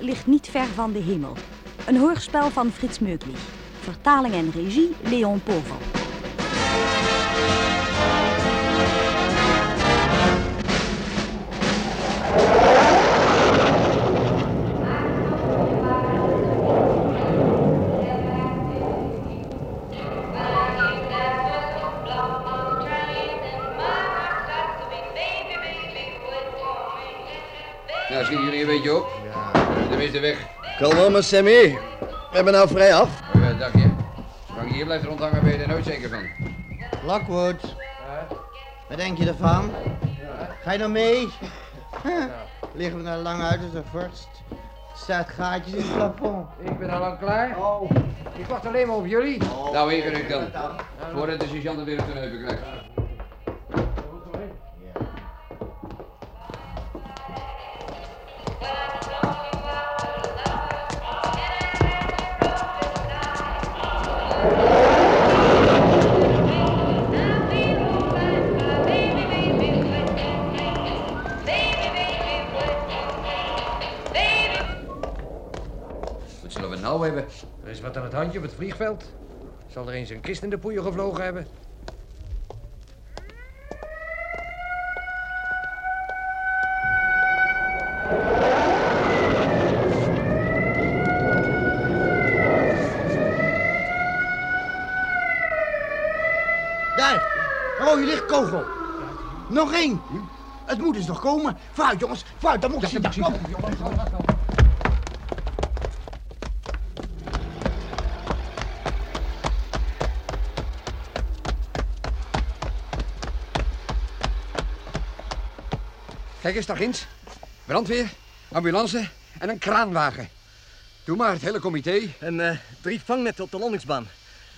Ligt niet ver van de hemel. Een hoorspel van Frits Meuklich. Vertaling en regie Leon Povel. Sammy. We hebben nou vrij af. Oh, ja, dakje. Zolang je hier blijft rondhangen, ben je er nooit zeker van. Lockwood. Wat denk je ervan? Ga je nou mee? Liggen we nou lang uit als een vorst? Er staat gaatjes in het plafond. Ik ben al lang klaar. Oh. Ik wacht alleen maar op jullie. Nou, ingerukt dan. Voordat de sergeant er weer op de heupen krijgt. Op het vliegveld. Zal er eens een kist in de poeien gevlogen hebben? Daar! Rode lichtkogel. Nog één. Het moet dus nog komen. Vooruit, jongens. Vooruit, dan moet zien. Kijk eens, daar ginds. Brandweer, ambulance en een kraanwagen. Doe maar, het hele comité. En eh, drie vangnetten op de landingsbaan.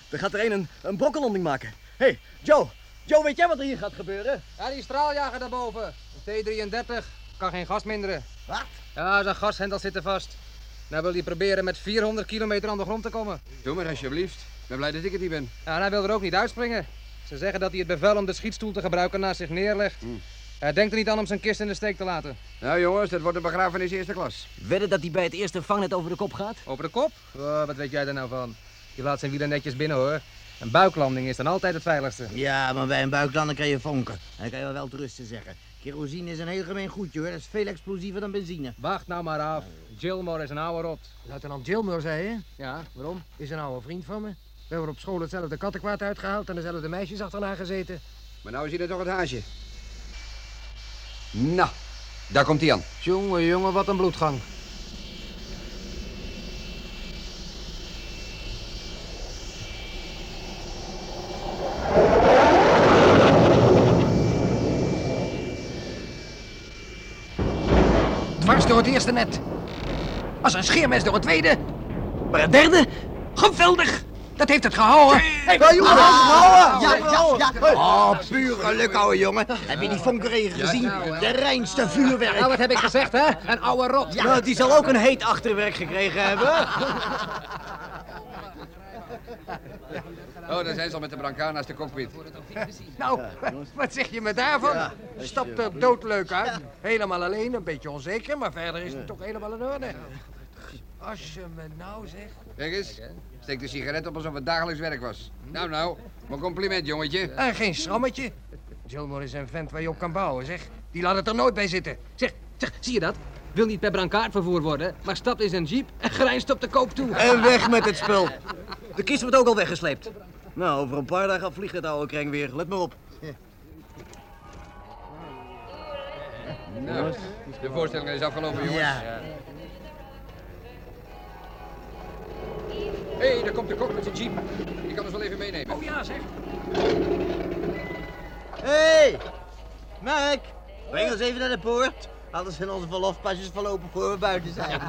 Er gaat er een een, een brokkenlanding maken. Hé, hey, Joe. Joe, weet jij wat er hier gaat gebeuren? Ja, die straaljager daarboven. T-33. Kan geen gas minderen. Wat? Ja, zijn gashendel zit er vast. Nou wil hij proberen met 400 kilometer aan de grond te komen. Doe maar, alsjeblieft. Ik ben blij dat ik het niet ben. Ja, en hij wil er ook niet uitspringen. Ze zeggen dat hij het bevel om de schietstoel te gebruiken naast zich neerlegt. Hij denkt er niet aan om zijn kist in de steek te laten. Nou jongens, dat wordt een begrafenis eerste klas. Wedden dat hij bij het eerste vangnet over de kop gaat? Over de kop? Oh, wat weet jij er nou van? Je laat zijn wielen netjes binnen hoor. Een buiklanding is dan altijd het veiligste. Ja, maar bij een buiklanden kan je vonken. En dat kan je wel wel te rusten zeggen. Kerosine is een heel gemeen goedje hoor. Dat is veel explosiever dan benzine. Wacht nou maar af. Gilmore is een oude rot. Luitenant Gilmore, zei je? Ja, waarom? Is een oude vriend van me. We hebben op school hetzelfde kattenkwaad uitgehaald en dezelfde meisjes achterna gezeten. Maar nou zie je toch het haasje. Nou, daar komt hij aan. Jongen, jongen, wat een bloedgang. Dwars door het eerste net. Als een scheermes door het tweede. Maar het derde? Geweldig! Dat heeft het gehouden. Hey, Ja, jongen, Ah, ja, ja, ja. Oh, puur geluk, ouwe jongen. Heb je die vonkerregen gezien? De reinste vuurwerk. Nou, wat heb ik gezegd, hè? Een oude rot. Ja, die zal ook een heet achterwerk gekregen hebben. Oh, daar zijn ze al met de brancard naast de cockpit. Nou, wat zeg je me daarvan? Stapt er doodleuk uit. Helemaal alleen, een beetje onzeker, maar verder is het toch helemaal in orde. Als je me nou zegt... Kijk eens, steek de sigaret op alsof het dagelijks werk was. Nou, nou, mijn compliment, jongetje. En geen schrammetje. Gilmore is een vent waar je op kan bouwen, zeg. Die laat het er nooit bij zitten. Zeg, zeg, zie je dat? Wil niet per brancard vervoerd worden, maar stapt in zijn jeep en grijnst op de koop toe. En weg met het spul. De kist wordt ook al weggesleept. Nou, over een paar dagen vliegt het oude kreng weer. Let maar op. Nou, de voorstelling is afgelopen, jongens. Ja. Hé, hey, daar komt de kok met zijn jeep. Die kan ons wel even meenemen. Oh ja, zeg. Hé, hey, Mark. Breng ons even naar de poort. Anders zijn onze verlofpasjes verlopen voor we buiten zijn.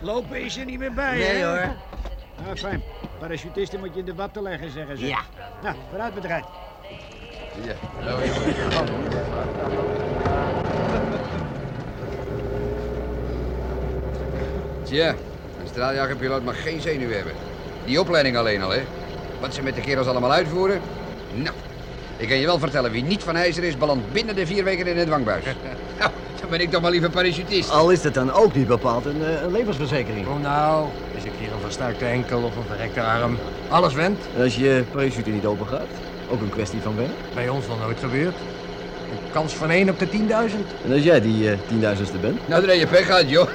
Lopen is er niet meer bij, Nee hè? hoor. Ah, fijn. Parachutisten moet je in de watten leggen, zeggen ze. Ja. Nou, vooruit bedrijf. Ja, nou, jongens. Tja, straaljagerpiloot mag geen zenuw hebben. Die opleiding alleen al, hè? Wat ze met de kerels allemaal uitvoeren? Nou, ik kan je wel vertellen, wie niet van ijzer is, belandt binnen de vier weken in het dwangbuis. nou, Dan ben ik toch maar liever parachutist. Al is het dan ook niet bepaald een, eh, een levensverzekering. Oh nou, is ik hier een verstuikte enkel of een verrekte arm. Alles went. En als je parachute niet open gaat, ook een kwestie van wennen. Bij ons nog nooit gebeurd. Kans van 1 op de 10.000. En als jij die eh, tienduizendste bent? Nou, dan heb je pech gehad, joh.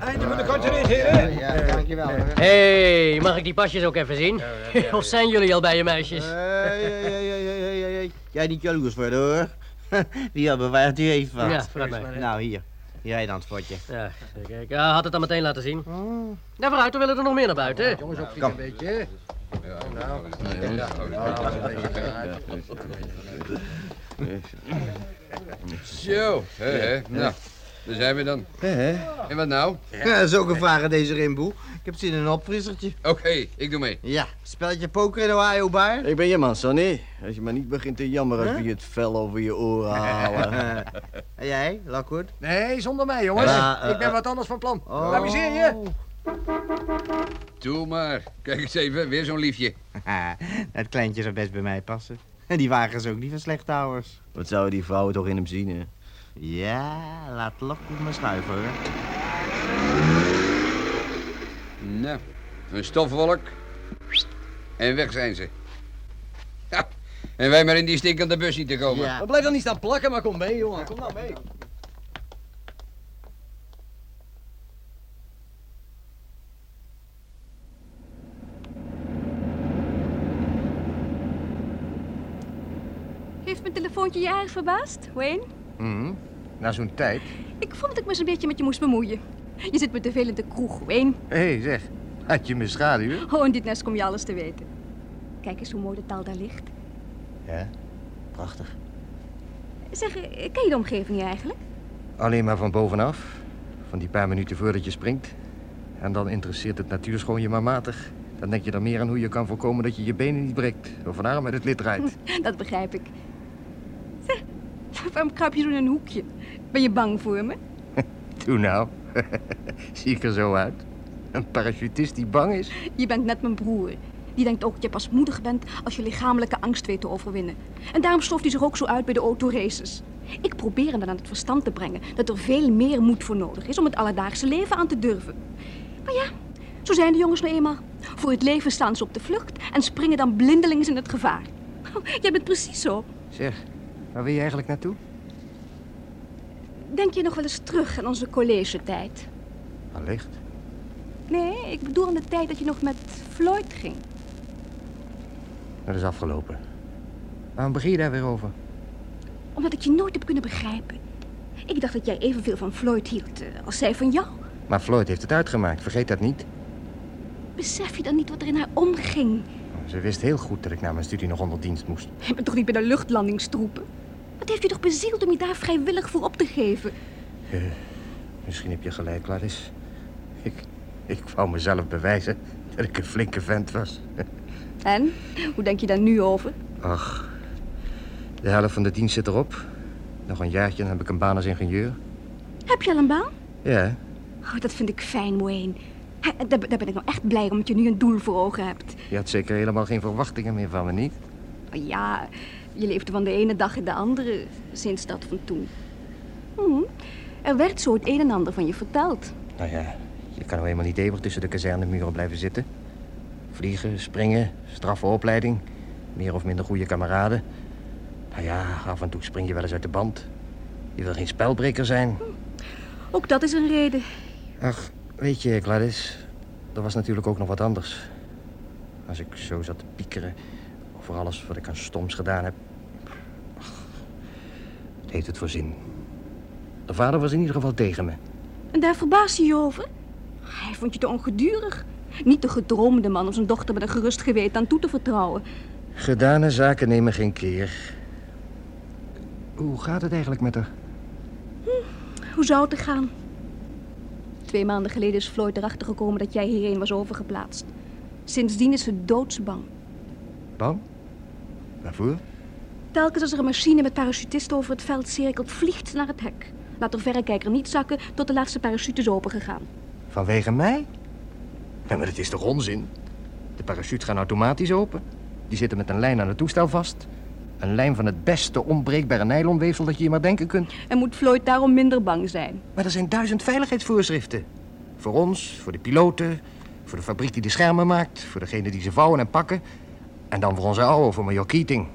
Einde van de korte rit, heren. Ja, dankjewel. Hé, hey, mag ik die pasjes ook even zien? Of zijn jullie al bij je meisjes? Hey, hey, hey, hey, hey, hey, hey. Jij niet jaloers worden hoor. Die hebben wij u even wat. Ja, vooruit mij. Nou, hier. Jij dan het fotje. Ja, kijk, ja, had het dan meteen laten zien. Ja, vooruit, er willen er nog meer naar buiten. hè? Jongens, opvliegen een beetje. Nou, Zo, hè, hè. Nou, daar zijn we dan. En wat nou? Ja, zo gevaren deze rimboe. Ik heb zin in een opfrissertje. Oké, ik doe mee. Ja, spelletje poker in Ohio Bar. Ik ben je man, Sonny. Als je maar niet begint te jammeren als we je het vel over je oren halen. En jij, Lockwood? Nee, zonder mij, jongens. Ja, eh, ik ben eh. wat anders van plan. Oh. Amuseer je. Doe maar. Kijk eens even, weer zo'n liefje. Dat kleintje zou best bij mij passen. En die wagen is ook niet van slechtouwers. Wat zouden die vrouwen toch in hem zien, hè? Ja, laat Lockwood maar schuiven hoor. Nou, een stofwolk. En weg zijn ze. Ja, en wij maar in die stinkende bus niet te komen. Ja. Blijf dan niet staan plakken, maar kom mee, jongen. Kom nou mee. Mijn telefoontje je erg verbaasd, Wayne? Mhm. Na zo'n tijd. Ik vond dat ik me eens een beetje met je moest bemoeien. Je zit me te veel in de kroeg, Wayne. Hé, hey, zeg. Had je me schaduwen? Oh, in dit nest kom je alles te weten. Kijk eens hoe mooi de taal daar ligt. Ja, prachtig. Zeg, eh, ken je de omgeving hier eigenlijk? Alleen maar van bovenaf. Van die paar minuten voordat je springt. En dan interesseert het natuurschoon je maar matig. Dan denk je er meer aan hoe je kan voorkomen dat je je benen niet breekt. Of een arm met het lid draait. Dat begrijp ik. Waarom kruip je zo in een hoekje? Ben je bang voor me? Doe nou. Zie ik er zo uit? Een parachutist die bang is? Je bent net mijn broer. Die denkt ook dat je pas moedig bent als je lichamelijke angst weet te overwinnen. En daarom stoft hij zich ook zo uit bij de autoraces. Ik probeer hem dan aan het verstand te brengen dat er veel meer moed voor nodig is om het alledaagse leven aan te durven. Maar ja, zo zijn de jongens nou eenmaal. Voor het leven staan ze op de vlucht en springen dan blindelings in het gevaar. Jij bent precies zo. Zeg, waar wil je eigenlijk naartoe? Denk je nog wel eens terug aan onze collegetijd? Allicht. Nee, ik bedoel aan de tijd dat je nog met Floyd ging. Dat is afgelopen. Waarom begin je daar weer over? Omdat ik je nooit heb kunnen begrijpen. Ik dacht dat jij evenveel van Floyd hield eh, als zij van jou. Maar Floyd heeft het uitgemaakt, vergeet dat niet. Besef je dan niet wat er in haar omging? Ze wist heel goed dat ik na mijn studie nog onder dienst moest. Je bent toch niet bij de luchtlandingstroepen? Wat heeft je toch bezield om je daar vrijwillig voor op te geven? Misschien heb je gelijk, Gladys. Ik, ik wou mezelf bewijzen dat ik een flinke vent was. En? Hoe denk je daar nu over? Ach, de helft van de dienst zit erop. Nog een jaartje dan heb ik een baan als ingenieur. Heb je al een baan? Ja, Oh, dat vind ik fijn, Wayne. Hè, Daar, daar ben ik nou echt blij omdat je nu een doel voor ogen hebt. je had zeker helemaal geen verwachtingen meer van me, niet? Maar ja, je leefde van de ene dag in de andere sinds dat van toen. Hm, Er werd zo het een en ander van je verteld. Nou ja, je kan nou eenmaal niet eeuwig tussen de kazernemuren blijven zitten. Vliegen, springen, straffe opleiding. Meer of minder goede kameraden. Nou ja, af en toe spring je wel eens uit de band. Je wil geen spelbreker zijn. Ook dat is een reden. Ach, weet je, Gladys, er was natuurlijk ook nog wat anders. Als ik zo zat te piekeren over alles wat ik aan stoms gedaan heb. ach, Het heeft het voor zin. De vader was in ieder geval tegen me. En daar verbaas je je over? Hij vond je te ongedurig. Niet de gedroomde man om zijn dochter met een gerust geweten aan toe te vertrouwen. Gedane zaken nemen geen keer. Hoe gaat het eigenlijk met haar? Hoe zou het er gaan? Twee maanden geleden is Floyd erachter gekomen dat jij hierheen was overgeplaatst. Sindsdien is ze doodsbang. Bang? Waarvoor? Telkens als er een machine met parachutisten over het veld cirkelt, vliegt ze naar het hek. Laat de verrekijker niet zakken tot de laatste parachute is opengegaan. Vanwege mij? Ja, maar dat is toch onzin? De parachutes gaan automatisch open. Die zitten met een lijn aan het toestel vast. Een lijn van het beste onbreekbare nylonweefsel dat je je maar denken kunt. En moet Floyd daarom minder bang zijn? Maar er zijn duizend veiligheidsvoorschriften. Voor ons, voor de piloten, voor de fabriek die de schermen maakt... voor degene die ze vouwen en pakken... en dan voor onze ouwe, voor major Keating.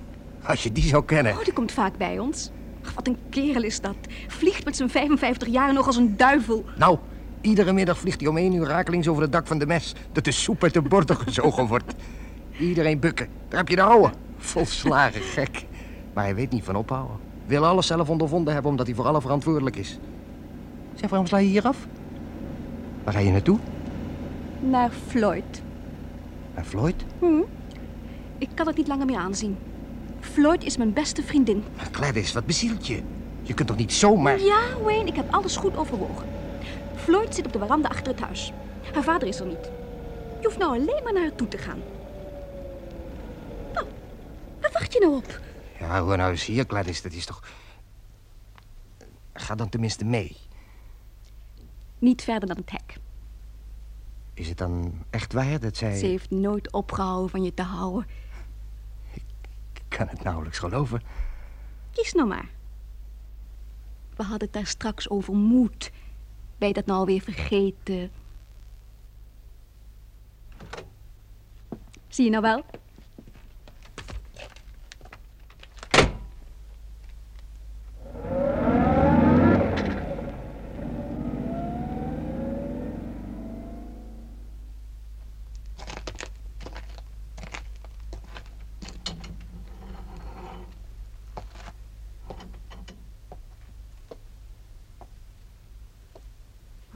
Als je die zou kennen. Oh, die komt vaak bij ons. Wat een kerel is dat. Vliegt met zijn 55 jaar nog als een duivel. Nou, iedere middag vliegt hij om één uur rakelings over het dak van de mes... dat de soep uit de borden gezogen wordt. Iedereen bukken. Daar heb je de ouwe. Volslagen gek. Maar hij weet niet van ophouden. Wil alles zelf ondervonden hebben omdat hij voor alle verantwoordelijk is. Zeg, waarom sla je hier af? Waar ga je naartoe? Naar Floyd. Naar Floyd? Hm. Ik kan het niet langer meer aanzien. Floyd is mijn beste vriendin. Maar Gladys, wat bezielt je? Je kunt toch niet zomaar... Ja, Wayne, ik heb alles goed overwogen. Floyd zit op de veranda achter het huis. Haar vader is er niet. Je hoeft nou alleen maar naar haar toe te gaan. Wacht je nou op? Ja, hoor nou eens hier, Gladys, dat is toch... Ga dan tenminste mee. Niet verder dan het hek. Is het dan echt waar dat zij... Ze heeft nooit opgehouden van je te houden. Ik kan het nauwelijks geloven. Kies nou maar. We hadden het daar straks over moed. Ben je dat nou alweer vergeten? Zie je nou wel?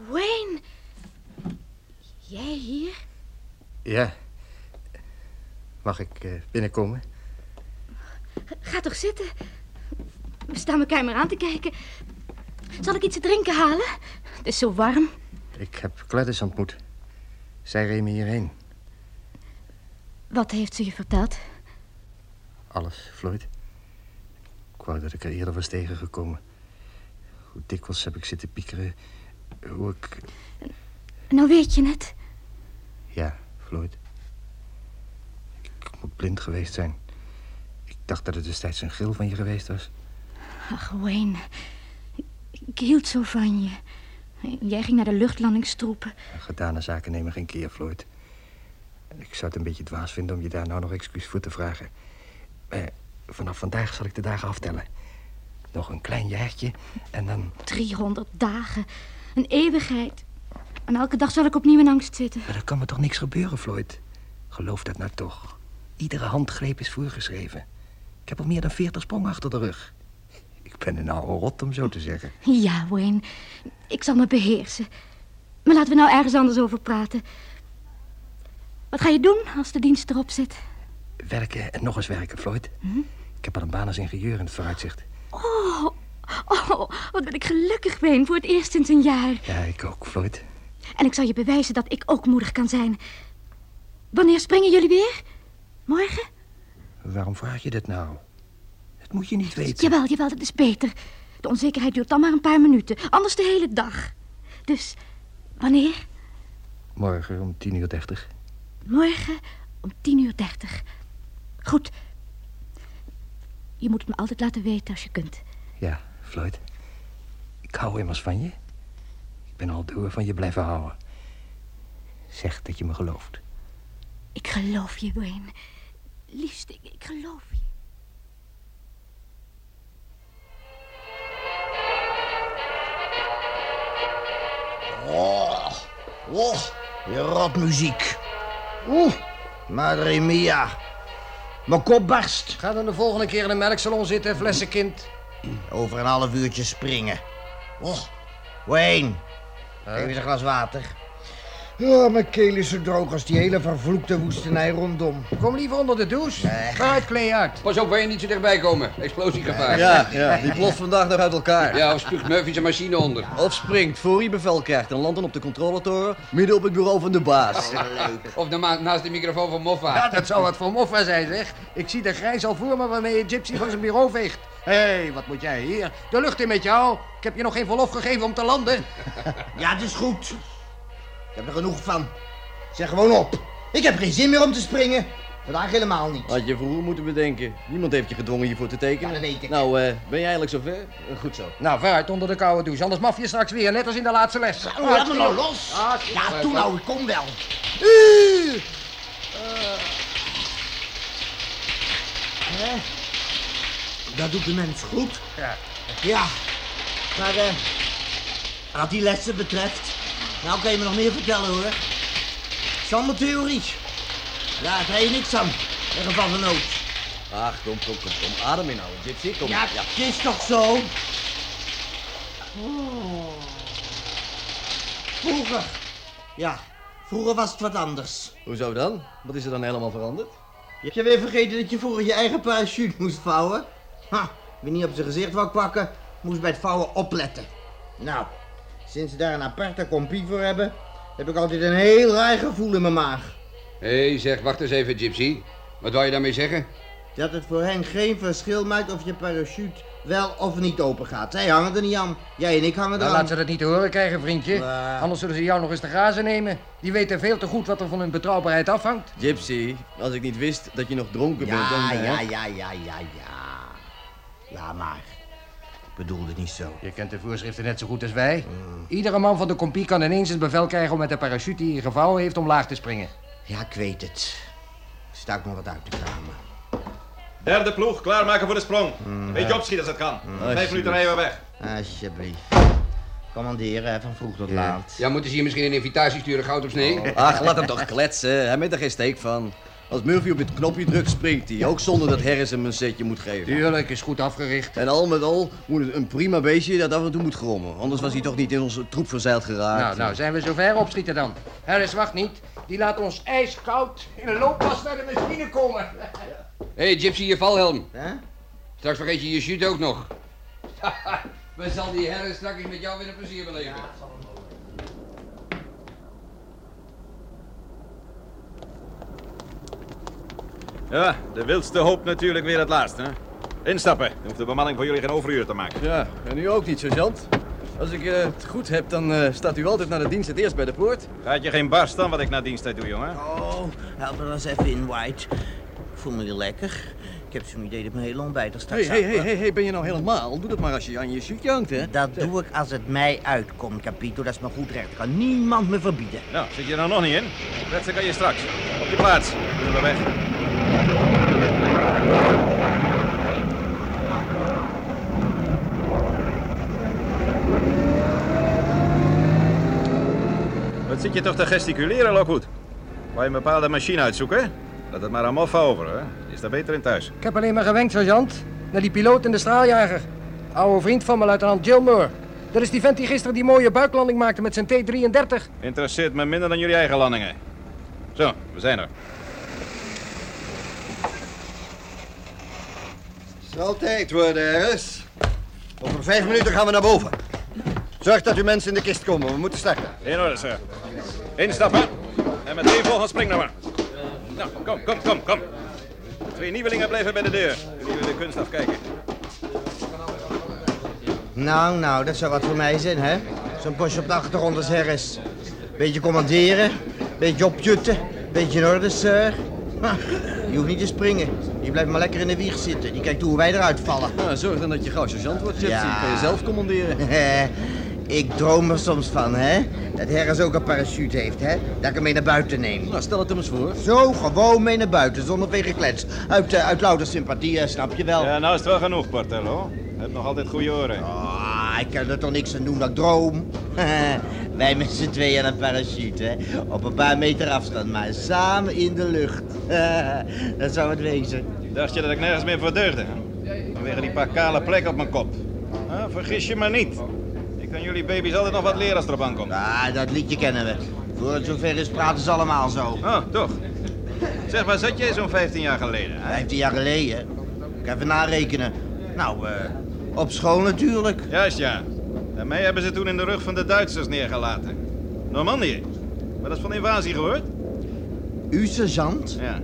Wayne. Jij hier? Ja. Mag ik eh, binnenkomen? Ga toch zitten. We staan elkaar maar aan te kijken. Zal ik iets te drinken halen? Het is zo warm. Ik heb Gladys ontmoet. Zij reed me hierheen. Wat heeft ze je verteld? Alles, Floyd. Ik wou dat ik er eerder was tegengekomen. Hoe dikwijls heb ik zitten piekeren. Hoe ik... Nou weet je het. Ja, Floyd. Ik moet blind geweest zijn. Ik dacht dat het destijds een gil van je geweest was. Ach, Wayne. Ik hield zo van je. Jij ging naar de luchtlandingstroepen. Gedane zaken nemen geen keer, Floyd. Ik zou het een beetje dwaas vinden om je daar nou nog excuus voor te vragen. Maar vanaf vandaag zal ik de dagen aftellen. Nog een klein jaartje en dan... 300 dagen. Een eeuwigheid. En elke dag zal ik opnieuw in angst zitten. Maar er kan me toch niks gebeuren, Floyd? Geloof dat nou toch. Iedere handgreep is voorgeschreven. Ik heb al meer dan 40 sprongen achter de rug. Ik ben een oude rot, om zo te zeggen. Ja, Wayne. Ik zal me beheersen. Maar laten we nou ergens anders over praten. Wat ga je doen als de dienst erop zit? Werken en nog eens werken, Floyd. Hm? Ik heb al een baan als ingenieur in het vooruitzicht. Oh, oh, wat ben ik gelukkig, Wayne, voor het eerst sinds een jaar. Ja, ik ook, Floyd. En ik zal je bewijzen dat ik ook moedig kan zijn. Wanneer springen jullie weer? Morgen? Waarom vraag je dat nou? Dat moet je niet weten. Jawel, jawel, dat is beter. De onzekerheid duurt dan maar een paar minuten. Anders de hele dag. Dus, wanneer? Morgen om tien uur dertig. Morgen om tien uur dertig. Goed. Je moet het me altijd laten weten als je kunt. Ja, Floyd. Ik hou immers van je. Ik ben al door van je blijven houden. Zeg dat je me gelooft. Ik geloof je, Wayne. Liefste, ik, ik geloof je. Oh, oh, je rotmuziek. Oeh, madre mia. Mijn kop barst. Ga dan de volgende keer in de melksalon zitten, flessenkind. Over een half uurtje springen. Oh, Wayne, geef eens een glas water. Ja, mijn keel is zo droog als die hele vervloekte woestenij rondom. Kom liever onder de douche. Nee. Ga uit, uit. Pas op, waar je niet zo dichtbij komen. Explosiegevaar. Ja, ja, die ploft vandaag nog uit elkaar. Ja, of spuugt Murphy zijn machine onder. Of springt voor hij bevel krijgt en landt dan op de controletoren midden op het bureau van de baas. Of na- naast de microfoon van Moffa. Ja, dat zou wat voor moffa zijn, zeg. Ik zie de grijs al voor me waarmee je Gypsy van zijn bureau veegt. Hé, hey, wat moet jij hier? De lucht in met jou. Ik heb je nog geen verlof gegeven om te landen. Ja, het is goed. Ik heb er genoeg van. Zeg gewoon op. Ik heb geen zin meer om te springen. Vandaag helemaal niet. Had je vroeger moeten bedenken. Niemand heeft je gedwongen hiervoor te tekenen. Ja, dat weet ik. Nou, eh, ben je eindelijk zover? Eh, goed zo. Nou, vooruit onder de koude douche, anders maf je straks weer, net als in de laatste les. Oh, laat me nou los. Ja, toen nou, ik kom wel. Hè? Dat doet de mens goed. Ja. Ja. Maar eh, wat die lessen betreft, nou kan je me nog meer vertellen hoor. Zonder theorie. Ja, daar je niks aan. In geval van nood. Ach, kom, kom, kom, kom. Adem inhouden, Gypsy, kom. Ja, het is toch zo? Oh. Vroeger. Ja, vroeger was het wat anders. Hoezo dan? Wat is er dan helemaal veranderd? Heb je weer vergeten dat je vroeger je eigen parachute moest vouwen? Ha, wie niet op zijn gezicht wou pakken, moest bij het vouwen opletten. Nou, sinds ze daar een aparte compie voor hebben, heb ik altijd een heel raar gevoel in mijn maag. Hé, hey, zeg, wacht eens even, Gypsy. Wat wou je daarmee zeggen? Dat het voor hen geen verschil maakt of je parachute wel of niet open gaat. Zij hangen er niet aan. Jij en ik hangen Nou, eraan. laat ze dat niet te horen krijgen, vriendje. Anders zullen ze jou nog eens te grazen nemen. Die weten veel te goed wat er van hun betrouwbaarheid afhangt. Gypsy, als ik niet wist dat je nog dronken bent, dan... Ja, ja, ja, ja, ja, ja. Ja, maar. Ik bedoelde niet zo. Je kent de voorschriften net zo goed als wij. Iedere man van de compie kan ineens het bevel krijgen om met de parachute die hij gevouwen heeft omlaag te springen. Ja, ik weet het. Er staat nog wat uit te kramen. Derde ploeg, klaarmaken voor de sprong. Beetje opschieten als het kan. Vijf minuten rijden we weg. Alsjeblieft. Commanderen, van vroeg tot laat. Ja, moeten ze hier misschien een invitatie sturen, goud op snee? Ach, laat hem toch kletsen. Hij weet er geen steek van. Als Murphy op het knopje drukt, springt hij. Ook zonder dat Harris hem een setje moet geven. Tuurlijk, is goed afgericht. En al met al moet het een prima beestje dat af en toe moet grommen. Anders was hij toch niet in onze troep verzeild geraakt. Nou, nou, zijn we zover opschieten dan. Harris, wacht niet. Die laat ons ijskoud in een looppas naar de machine komen. Hé, hey, Gypsy, je valhelm. Hè? Straks vergeet je je chute ook nog. We zal die herren straks met jou weer een plezier beleven. Ja, de wildste hoop natuurlijk weer het laatst, hè? Instappen. Dan hoeft de bemanning voor jullie geen overuur te maken. Ja, en u ook niet, sergeant. Als ik eh, het goed heb, dan eh, staat u altijd naar de dienst het eerst bij de poort. Gaat je geen barst dan wat ik na diensttijd doe, jongen? Oh, help me dan eens even in, White. Ik voel me weer lekker. Ik heb zo'n idee dat mijn hele ontbijt er straks hé, af- hé, hé, hé, ben je nou helemaal? Doe dat maar als je aan je chute hangt, hè? Dat doe ik als het mij uitkomt, Capito. Dat is mijn goed recht. Dat kan niemand me verbieden. Nou, zit je er nog niet in? Kletsen kan je straks. Op je plaats. Dan zijn we weg. Wat zit je toch te gesticuleren, Lockwood? Wou je een bepaalde machine uitzoeken? Laat het maar aan Moffa over, hè? Is daar beter in thuis. Ik heb alleen maar gewenkt, sergeant. Naar die piloot in de straaljager. Oude vriend van me, luitenant Gilmore. Dat is die vent die gisteren die mooie buiklanding maakte met zijn T-33. Interesseert me minder dan jullie eigen landingen. Zo, we zijn er. Zal tijd worden, Harris. Over vijf minuten gaan we naar boven. Zorg dat uw mensen in de kist komen, we moeten starten. In orde, sir. Instappen. En meteen volgens springnummer. Nou, kom, kom, kom, kom. De twee nieuwelingen blijven bij de deur. Jullie willen de kunst afkijken. Nou, nou, dat zou wat voor mij zijn, hè? Zo'n postje op de achtergrond als Harris. Beetje commanderen, beetje opjutten, beetje in orde, sir. Ha, je hoeft niet te springen. Die blijft maar lekker in de wieg zitten. Die kijkt hoe wij eruit vallen. Nou, zorg dan dat je gauw sergeant wordt, Gypsy. Ja. Kan je zelf commanderen. ik droom er soms van, hè? Dat Harris ook een parachute heeft, hè? Dat ik hem mee naar buiten neem. Nou, stel het hem eens voor. Zo, gewoon mee naar buiten, zonder veel geklets. Uit, eh, uit louter sympathie, eh, snap je wel? Ja, nou is het wel genoeg, Portello. Je hebt nog altijd goede oren. Ah, ik kan er toch niks aan doen dat ik droom. Wij met z'n tweeën aan een parachute, hè? Op een paar meter afstand, maar samen in de lucht. dat zou het wezen. Dacht je dat ik nergens meer voor deugde? Vanwege die paar kale plekken op mijn kop. Vergis je maar niet. Ik kan jullie baby's altijd nog wat leren als het erop aankomt. Ah, dat liedje kennen we. Voor het zover is, praten ze allemaal zo. Oh, toch. Zeg, waar zat jij zo'n 15 jaar geleden? hè? Vijftien jaar geleden. Ik even narekenen. Nou, eh, op school natuurlijk. Juist, ja. En mij hebben ze toen in de rug van de Duitsers neergelaten. Normandië. Maar dat is van invasie gehoord? U, sergeant? Ja.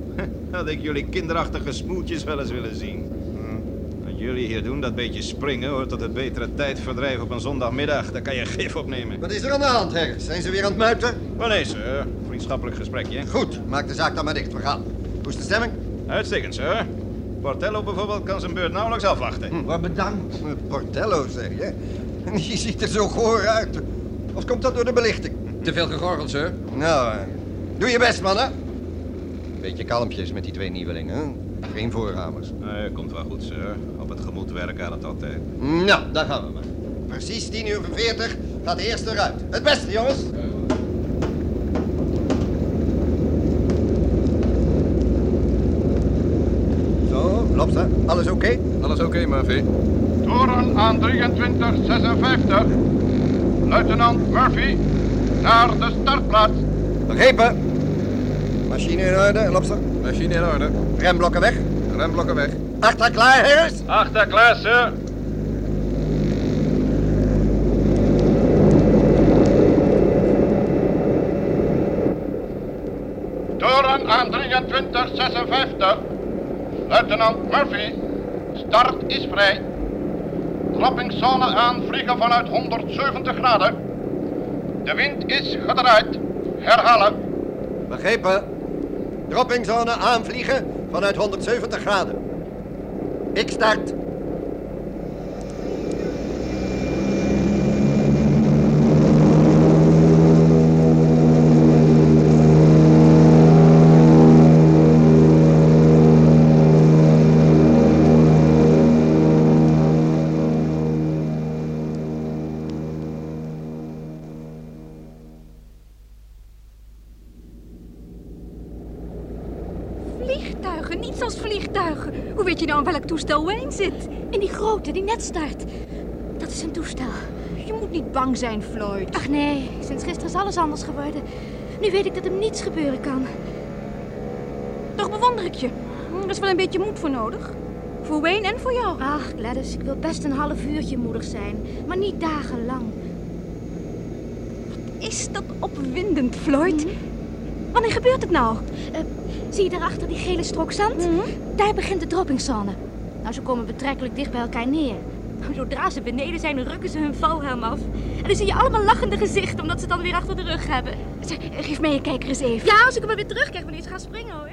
Had ik jullie kinderachtige smoeltjes wel eens willen zien. Wat jullie hier doen, dat beetje springen, hoort tot het betere tijdverdrijf op een zondagmiddag. Daar kan je gif opnemen. Wat is er aan de hand, Harris? Zijn ze weer aan het muiten? Wel nee, sir. Vriendschappelijk gesprekje. Goed, maak de zaak dan maar dicht, we gaan. Hoe is de stemming? Uitstekend, sir. Portello bijvoorbeeld kan zijn beurt nauwelijks afwachten. Wat bedankt. Portello, zeg je? Je ziet er zo goor uit. Of komt dat door de belichting? Te veel gegorgeld, sir. Nou, eh, doe je best, mannen. Beetje kalmpjes met die twee nieuwelingen. hè? Geen voorramers. Nee, komt wel goed, sir. Op het gemoed werken aan het altijd. Nou, daar gaan we maar. Precies 10 uur 40 gaat de eerste eruit. Het beste, jongens. Zo, Lobster, alles oké? Alles oké, Murphy? Toren aan 2356. Luitenant Murphy, naar de startplaats. Begrepen. Machine in orde, Lobster. Machine in orde. Remblokken weg. Remblokken weg. Achter klaar, Harris. Achter klaar, sir. Toren aan 2356. Luitenant Murphy, start is vrij. Droppingzone aanvliegen vanuit 170 graden. De wind is gedraaid. Herhalen. Begrepen. Droppingzone aanvliegen vanuit 170 graden. Ik start. Die net start. Dat is een toestel. Je moet niet bang zijn, Floyd. Ach nee, sinds gisteren is alles anders geworden. Nu weet ik dat hem niets gebeuren kan. Toch bewonder ik je. Er is wel een beetje moed voor nodig. Voor Wayne en voor jou. Ach, Gladys, ik wil best een half uurtje moedig zijn, maar niet dagenlang. Is dat opwindend, Floyd? Wanneer gebeurt het nou? Eh, zie je daarachter die gele strook zand? Daar begint de droppingzone. Nou, ze komen betrekkelijk dicht bij elkaar neer. Zodra ze beneden zijn, rukken ze hun valhelm af. En dan zie je allemaal lachende gezichten, omdat ze het dan weer achter de rug hebben. Geef mij je kijker eens even. Ja, als ik hem weer terugkrijg wanneer ze gaan springen, hoor.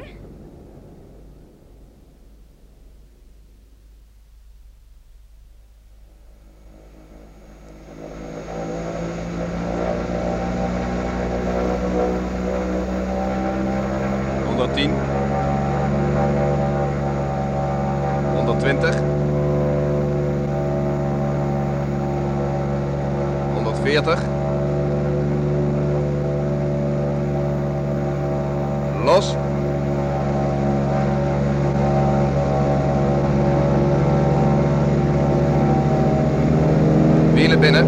Honderdtien. 120. 140. Los. Wielen binnen.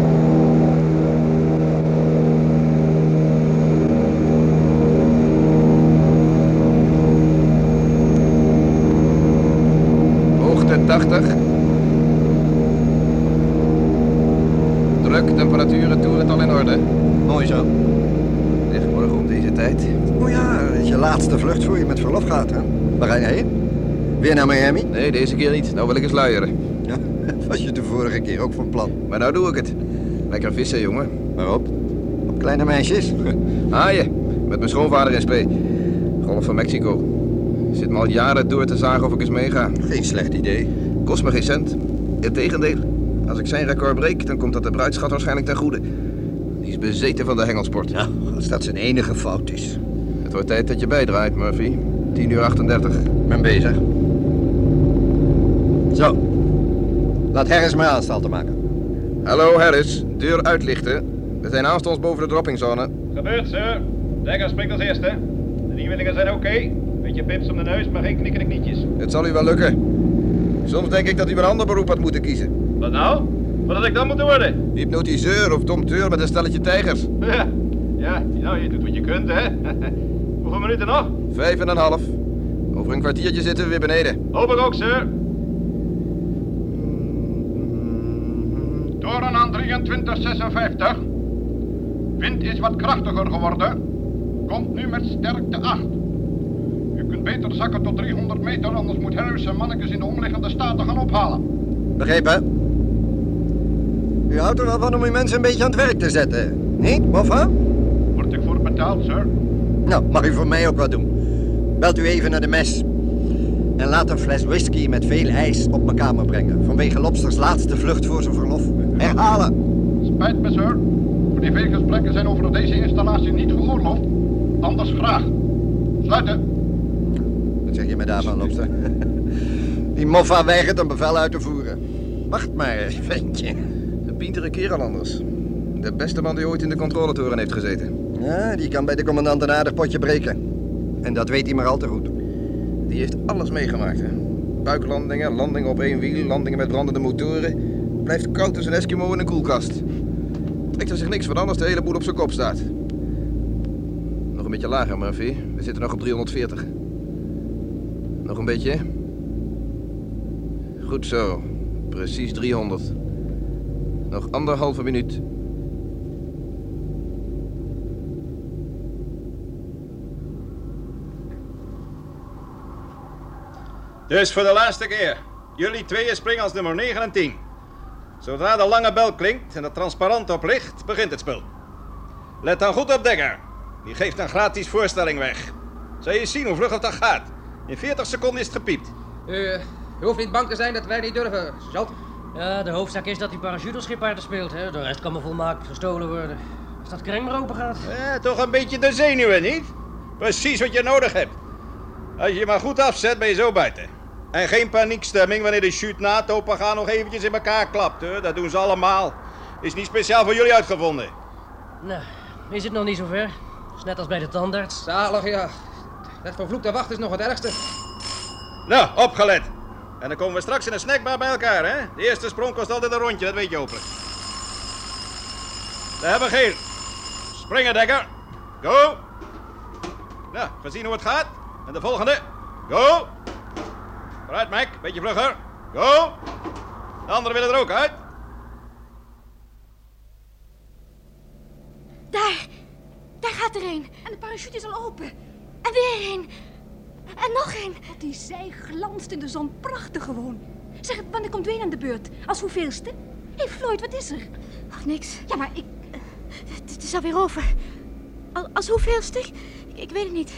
Hoogte 80. Druk, temperaturen, toerental in orde. Mooi zo. Tegenwoordig om deze tijd. Oh ja, dat is je laatste vlucht voor je met verlof gaat, hè? Waar ga je heen? Weer naar Miami? Nee, Nou wil ik eens luieren. Ja, was je de vorige keer ook van plan. Maar nou doe ik het. Lekker vissen, jongen. Waarop? Op kleine meisjes? Haaien. Met mijn schoonvader in spe. Golf van Mexico. Zit me al jaren door te zagen of ik eens meega. Geen slecht idee. Kost me geen cent. Integendeel. Als ik zijn record breek, dan komt dat de bruidschat waarschijnlijk ten goede. Die is bezeten van de hengelsport. Ja, als dat zijn enige fout is. Het wordt tijd dat je bijdraait, Murphy. 10 uur 38. Ben bezig. Zo. Laat Harris maar aanstalten maken. Hallo, Harris. Deur uitlichten. We zijn aanstonds boven de droppingzone. Gebeurt, sir. Dekker springt als eerste. De nieuwelingen zijn oké. Beetje pips om de neus, maar geen knikkende knietjes. Het zal u wel lukken. Soms denk ik dat u een ander beroep had moeten kiezen. Wat nou? Wat had ik dan moeten worden? Hypnotiseur of dompteur met een stelletje tijgers. Ja, ja nou, je doet wat je kunt, hè? Hoeveel minuten nog? Vijf en een half. Over een kwartiertje zitten we weer beneden. Hoop ik ook, sir. Toren aan 2356. Wind is wat krachtiger geworden. Komt nu met sterkte 8. U kunt beter zakken tot 300 meter, anders moet Harris zijn mannetjes in de omliggende staten gaan ophalen. Begrepen? U houdt er wel van om uw mensen een beetje aan het werk te zetten. Niet, Moffa? Word ik voor betaald, sir? Nou, mag u voor mij ook wat doen. Belt u even naar de mes. En laat een fles whisky met veel ijs op mijn kamer brengen. Vanwege Lobsters laatste vlucht voor zijn verlof. Herhalen. Spijt me, sir. Privégesprekken zijn over deze installatie niet geoorloofd. Anders graag. Sluiten. Wat zeg je me daarvan, Lobster? Die moffa weigert een bevel uit te voeren. Wacht maar, ventje. Een pintere kerel anders. De beste man die ooit in de controletoren heeft gezeten. Ja, die kan bij de commandant een aardig potje breken. En dat weet hij maar al te goed. Die heeft alles meegemaakt. Hè? Buiklandingen, landingen op één wiel, landingen met brandende motoren. Blijft koud als een Eskimo in een koelkast. Trekt er zich niks van anders de hele boel op zijn kop staat. Nog een beetje lager, Murphy. We zitten nog op 340. Nog een beetje. Goed zo. Precies 300. Nog anderhalve minuut. Dus voor de laatste keer. Jullie tweeën springen als nummer 9 en 10. Zodra de lange bel klinkt en het transparant oplicht, begint het spel. Let dan goed op, Dekker. Die geeft een gratis voorstelling weg. Zal je zien hoe vlug het dat gaat? In 40 seconden is het gepiept. U, u hoeft niet bang te zijn dat wij niet durven, sergeant. Ja, de hoofdzaak is dat die parachuteschippaarden speelt. Hè? De rest kan me volmaakt gestolen worden. Als dat kreng maar open gaat. Ja, toch een beetje de zenuwen, niet? Precies wat je nodig hebt. Als je je maar goed afzet, ben je zo buiten. En geen paniekstemming wanneer de chute na het opengaan nog eventjes in elkaar klapt. Hè? Dat doen ze allemaal. Is niet speciaal voor jullie uitgevonden. Nou, is het nog niet zover? Is net als bij de tandarts. Zalig, ja. Dat vervloekte wacht is nog het ergste. Nou, opgelet. En dan komen we straks in een snackbar bij elkaar, hè? De eerste sprong kost altijd een rondje, dat weet je hopelijk. We hebben geel. Springen, Dekker. Go. Nou, gezien hoe het gaat. En de volgende. Go. Vooruit, Mac. Beetje vlugger. Go. De anderen willen er ook uit. Daar. Daar gaat er een. En de parachute is al open. En weer een. En nog een. Wat die zij glanst in de zon. Prachtig gewoon. Zeg, wanneer komt Wayne aan de beurt? Als hoeveelste? Hé, hey Floyd, wat is er? Ach, niks. Ja, maar ik... Het, het is alweer over. Al, als hoeveelste? Ik, ik weet het niet.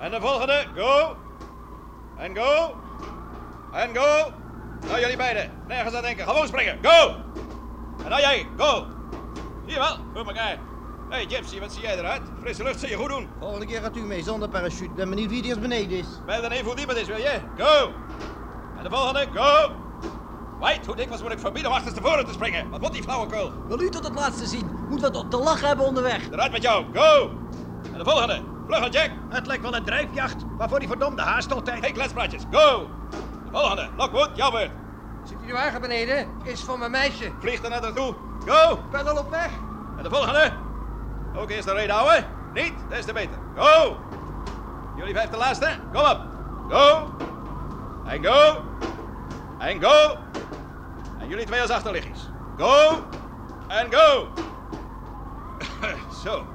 En de volgende. Go. En go. En go. Nou, jullie beiden. Nergens aan denken. Gewoon springen. Go. En nou jij. Go. Zie je wel? Voor elkaar. Hé, hey, Gypsy, wat zie jij eruit? Frisse lucht zou je goed doen. Volgende keer gaat u mee zonder parachute. Ben benieuwd wie eerst beneden is. Bij dan één voet dieper is, wil je? Go. En de volgende. Go. White, hoe dikwijls moet ik verbieden om achterstevoren te springen? Wat moet die flauwekul? Wil u tot het laatste zien? Moet wat op te lachen hebben onderweg. Eruit met jou. Go. En de volgende. Vlugger, Jack. Het lijkt wel een drijfjacht. Waarvoor die verdomde haast altijd. Hey, kletspraatjes. Go. De volgende. Lockwood, jouw beurt. Ziet u die wagen beneden? Is voor mijn meisje. Vlieg er naar naartoe. Go. Ben al op weg. En de volgende. Ook eerst de reden houden. Niet, des te beter. Go. Jullie vijf de laatste. Kom op. Go. En go. En go. En jullie twee als achterliggers. Go. En go. Zo.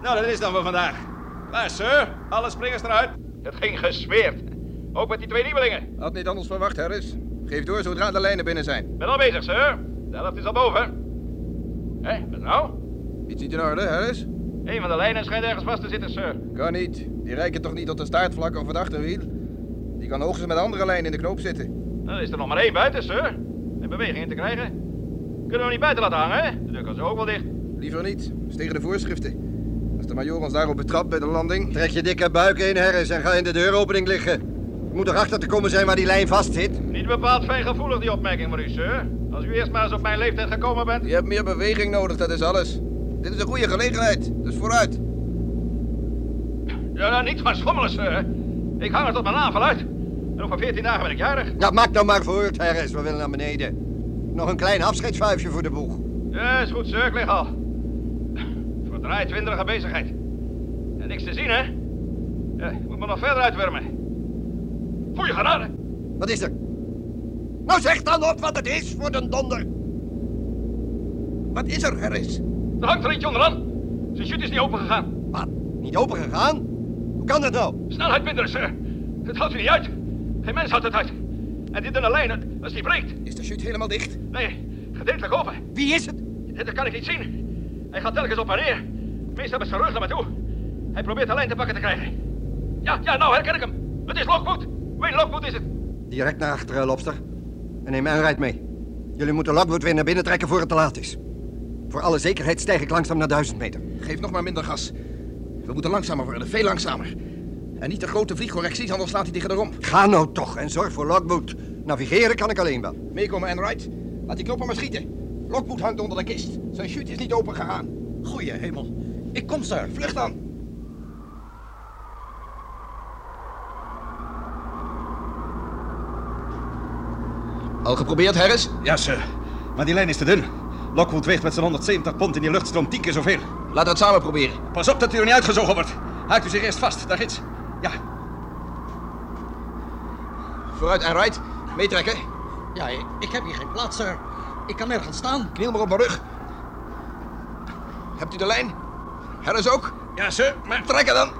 Nou, dat is dan voor vandaag. Klaar, sir. Alle springers eruit. Het ging gesmeerd. Ook met die twee nieuwelingen. Had niet anders verwacht, Harris. Geef door zodra de lijnen binnen zijn. Ben al bezig, sir. De helft is al boven. Hé, wat nou? Iets niet in orde, Harris? Een van de lijnen schijnt ergens vast te zitten, sir. Kan niet. Die reiken toch niet tot de staartvlak of het achterwiel? Die kan hoogstens met andere lijnen in de knoop zitten. Dan is er nog maar één buiten, sir. In beweging in te krijgen. Kunnen we hem niet buiten laten hangen, hè? De deur kan zo ook wel dicht. Liever niet. Dat is tegen de voorschriften. Als de majoor ons daarop betrapt bij de landing... Trek je dikke buik in, Harris, en ga in de deuropening liggen. Je moet erachter te komen zijn waar die lijn vast zit. Niet bepaald fijngevoelig, die opmerking van u, sir. Als u eerst maar eens op mijn leeftijd gekomen bent. Je hebt meer beweging nodig, dat is alles. Dit is een goede gelegenheid, dus vooruit. Ja, nou, niet van schommelen, sir. Ik hang er tot mijn navel uit. En over veertien dagen ben ik jarig. Ja, maak nou maar voort, Harris. We willen naar beneden. Nog een klein afscheidsvuifje voor de boeg. Ja, is goed, sir. Ik lig al. Winderige bezigheid. En niks te zien, hè? Ja, ik moet me nog verder uitwermen. Goeie genade. Wat is er? Nou zeg dan op wat het is voor de donder. Wat is er, Harris? Er hangt er eentje onderaan. Zijn chute is niet open gegaan. Wat? Niet open gegaan? Hoe kan dat nou? Snelheid minder, sir. Het houdt u niet uit. Geen mens houdt het uit. En die dunne lijn, als die breekt... Is de chute helemaal dicht? Nee, gedeeltelijk open. Wie is het? Dat kan ik niet zien. Hij gaat telkens op en neer. Meestal met zijn rug naar me toe. Hij probeert de lijn te pakken te krijgen. Ja, ja, nou herken ik hem. Het is Lockwood. Wayne Lockwood is het. Direct naar achteren, Lobster. En neem Enright mee. Jullie moeten Lockwood weer naar binnen trekken voor het te laat is. Voor alle zekerheid stijg ik langzaam naar duizend meter. Geef nog maar minder gas. We moeten langzamer worden, veel langzamer. En niet de grote vliegcorrecties, anders slaat hij tegen de romp. Ga nou toch en zorg voor Lockwood. Navigeren kan ik alleen wel. Meekomen, Enright. Laat die knoppen maar schieten. Lockwood hangt onder de kist. Zijn chute is niet open gegaan. Goeie hemel. Ik kom, sir. Vlucht dan. Al geprobeerd, Harris? Ja, sir. Maar die lijn is te dun. Lockwood weegt met zijn 170 pond in die luchtstroom tien keer zoveel. Laten we het samen proberen. Pas op dat u er niet uitgezogen wordt. Haakt u zich eerst vast, daar ginds. Ja. Vooruit, Enright. Meetrekken. Ja, ik, ik heb hier geen plaats, sir. Ik kan nergens staan. Kniel maar op mijn rug. Hebt u de lijn? Harris ook? Ja, sir. Maar... Trekken dan.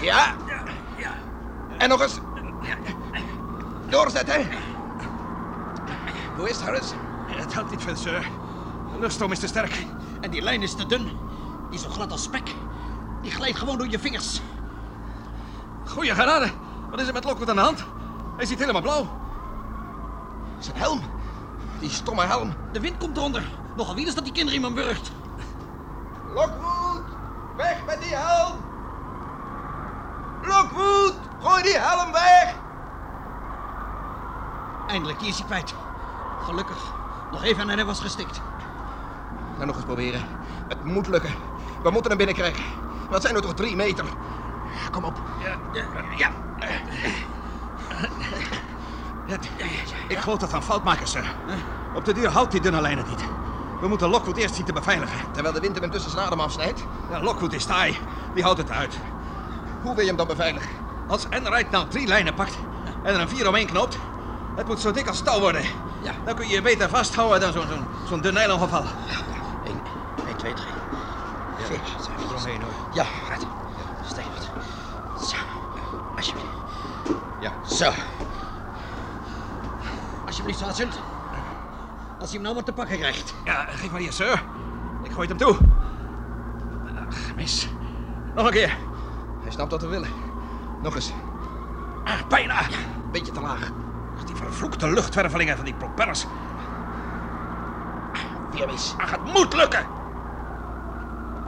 Ja. En nog eens. Doorzetten. Hoe is het, Harris? Het helpt niet veel, sir. De luchtstroom is te sterk. En die lijn is te dun. Die is zo glad als spek. Die glijdt gewoon door je vingers. Goeie genade. Wat is er met Lockwood aan de hand? Hij ziet helemaal blauw. Zijn helm. Die stomme helm. De wind komt eronder. Nogal wie is dat die kinderen in mijn burgt. Lockwood! Weg met die helm! Lockwood! Gooi die helm weg! Eindelijk, die is hij kwijt. Gelukkig. Nog even en hij was gestikt. Nou, nog eens proberen. Het moet lukken. We moeten hem binnenkrijgen. Dat zijn er toch drie meter. Kom op. Ja. ja. Ik geloof dat we een fout maken, sir. Op de duur houdt die dunne lijn het niet. We moeten Lockwood eerst zien te beveiligen. Terwijl de wind hem intussen zijn adem afsnijdt? Ja, Lockwood is taai. Die houdt het uit. Hoe wil je hem dan beveiligen? Als Enright nou drie lijnen pakt en er een vier omheen knoopt... Het moet zo dik als touw worden. Ja. Dan kun je je beter vasthouden dan zo'n zo'n zo'n dun nylongeval. 1, 1, 2, 3. 4, 5, 6. omheen hoor. Ja, gaat. Stevig. Zo. Alsjeblieft. Ja. Zo. Alsjeblieft, sergeant. Als hij hem nou maar te pakken krijgt. Ja, geef maar hier, sir. Ik gooi het hem toe. Ach, mis. Nog een keer. Hij snapt wat we willen. Nog eens. Ah, bijna. Beetje te laag. Ach, die vervloekte luchtwervelingen van die propellers. Weer mis. Ach, het moet lukken.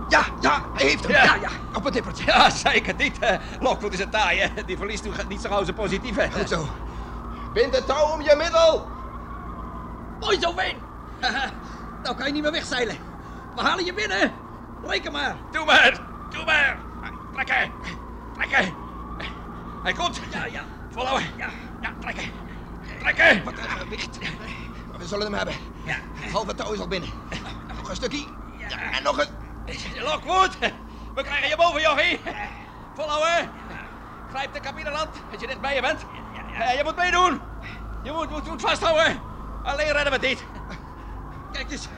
Ja, ja, hij heeft hem. Ja. Ja, ja. Op het dippertje. Ja, zei ik het niet. Lockwood is een taai, hè. Die verliest toen niet zo gauw zijn positieve. Goed zo. Bind het touw om je middel. Mooi zo, Wayne. nou kan je niet meer wegzeilen. We halen je binnen. Reken maar. Doe maar. Doe maar. Trekken. Trekken. Hij komt. Ja, ja. Volhouden. Ja, ja, trekken. Trekken. Wat een gewicht. We zullen hem hebben. Ja. Het halve touw is al binnen. Nog een stukje. Ja, en nog een. Lockwood. We krijgen je boven, jochie. Volhouden. Grijp de cabineland als je dicht bij je bent. Ja, je moet meedoen. Je moet, moet, moet vasthouden. Alleen redden we het niet. Kijk eens.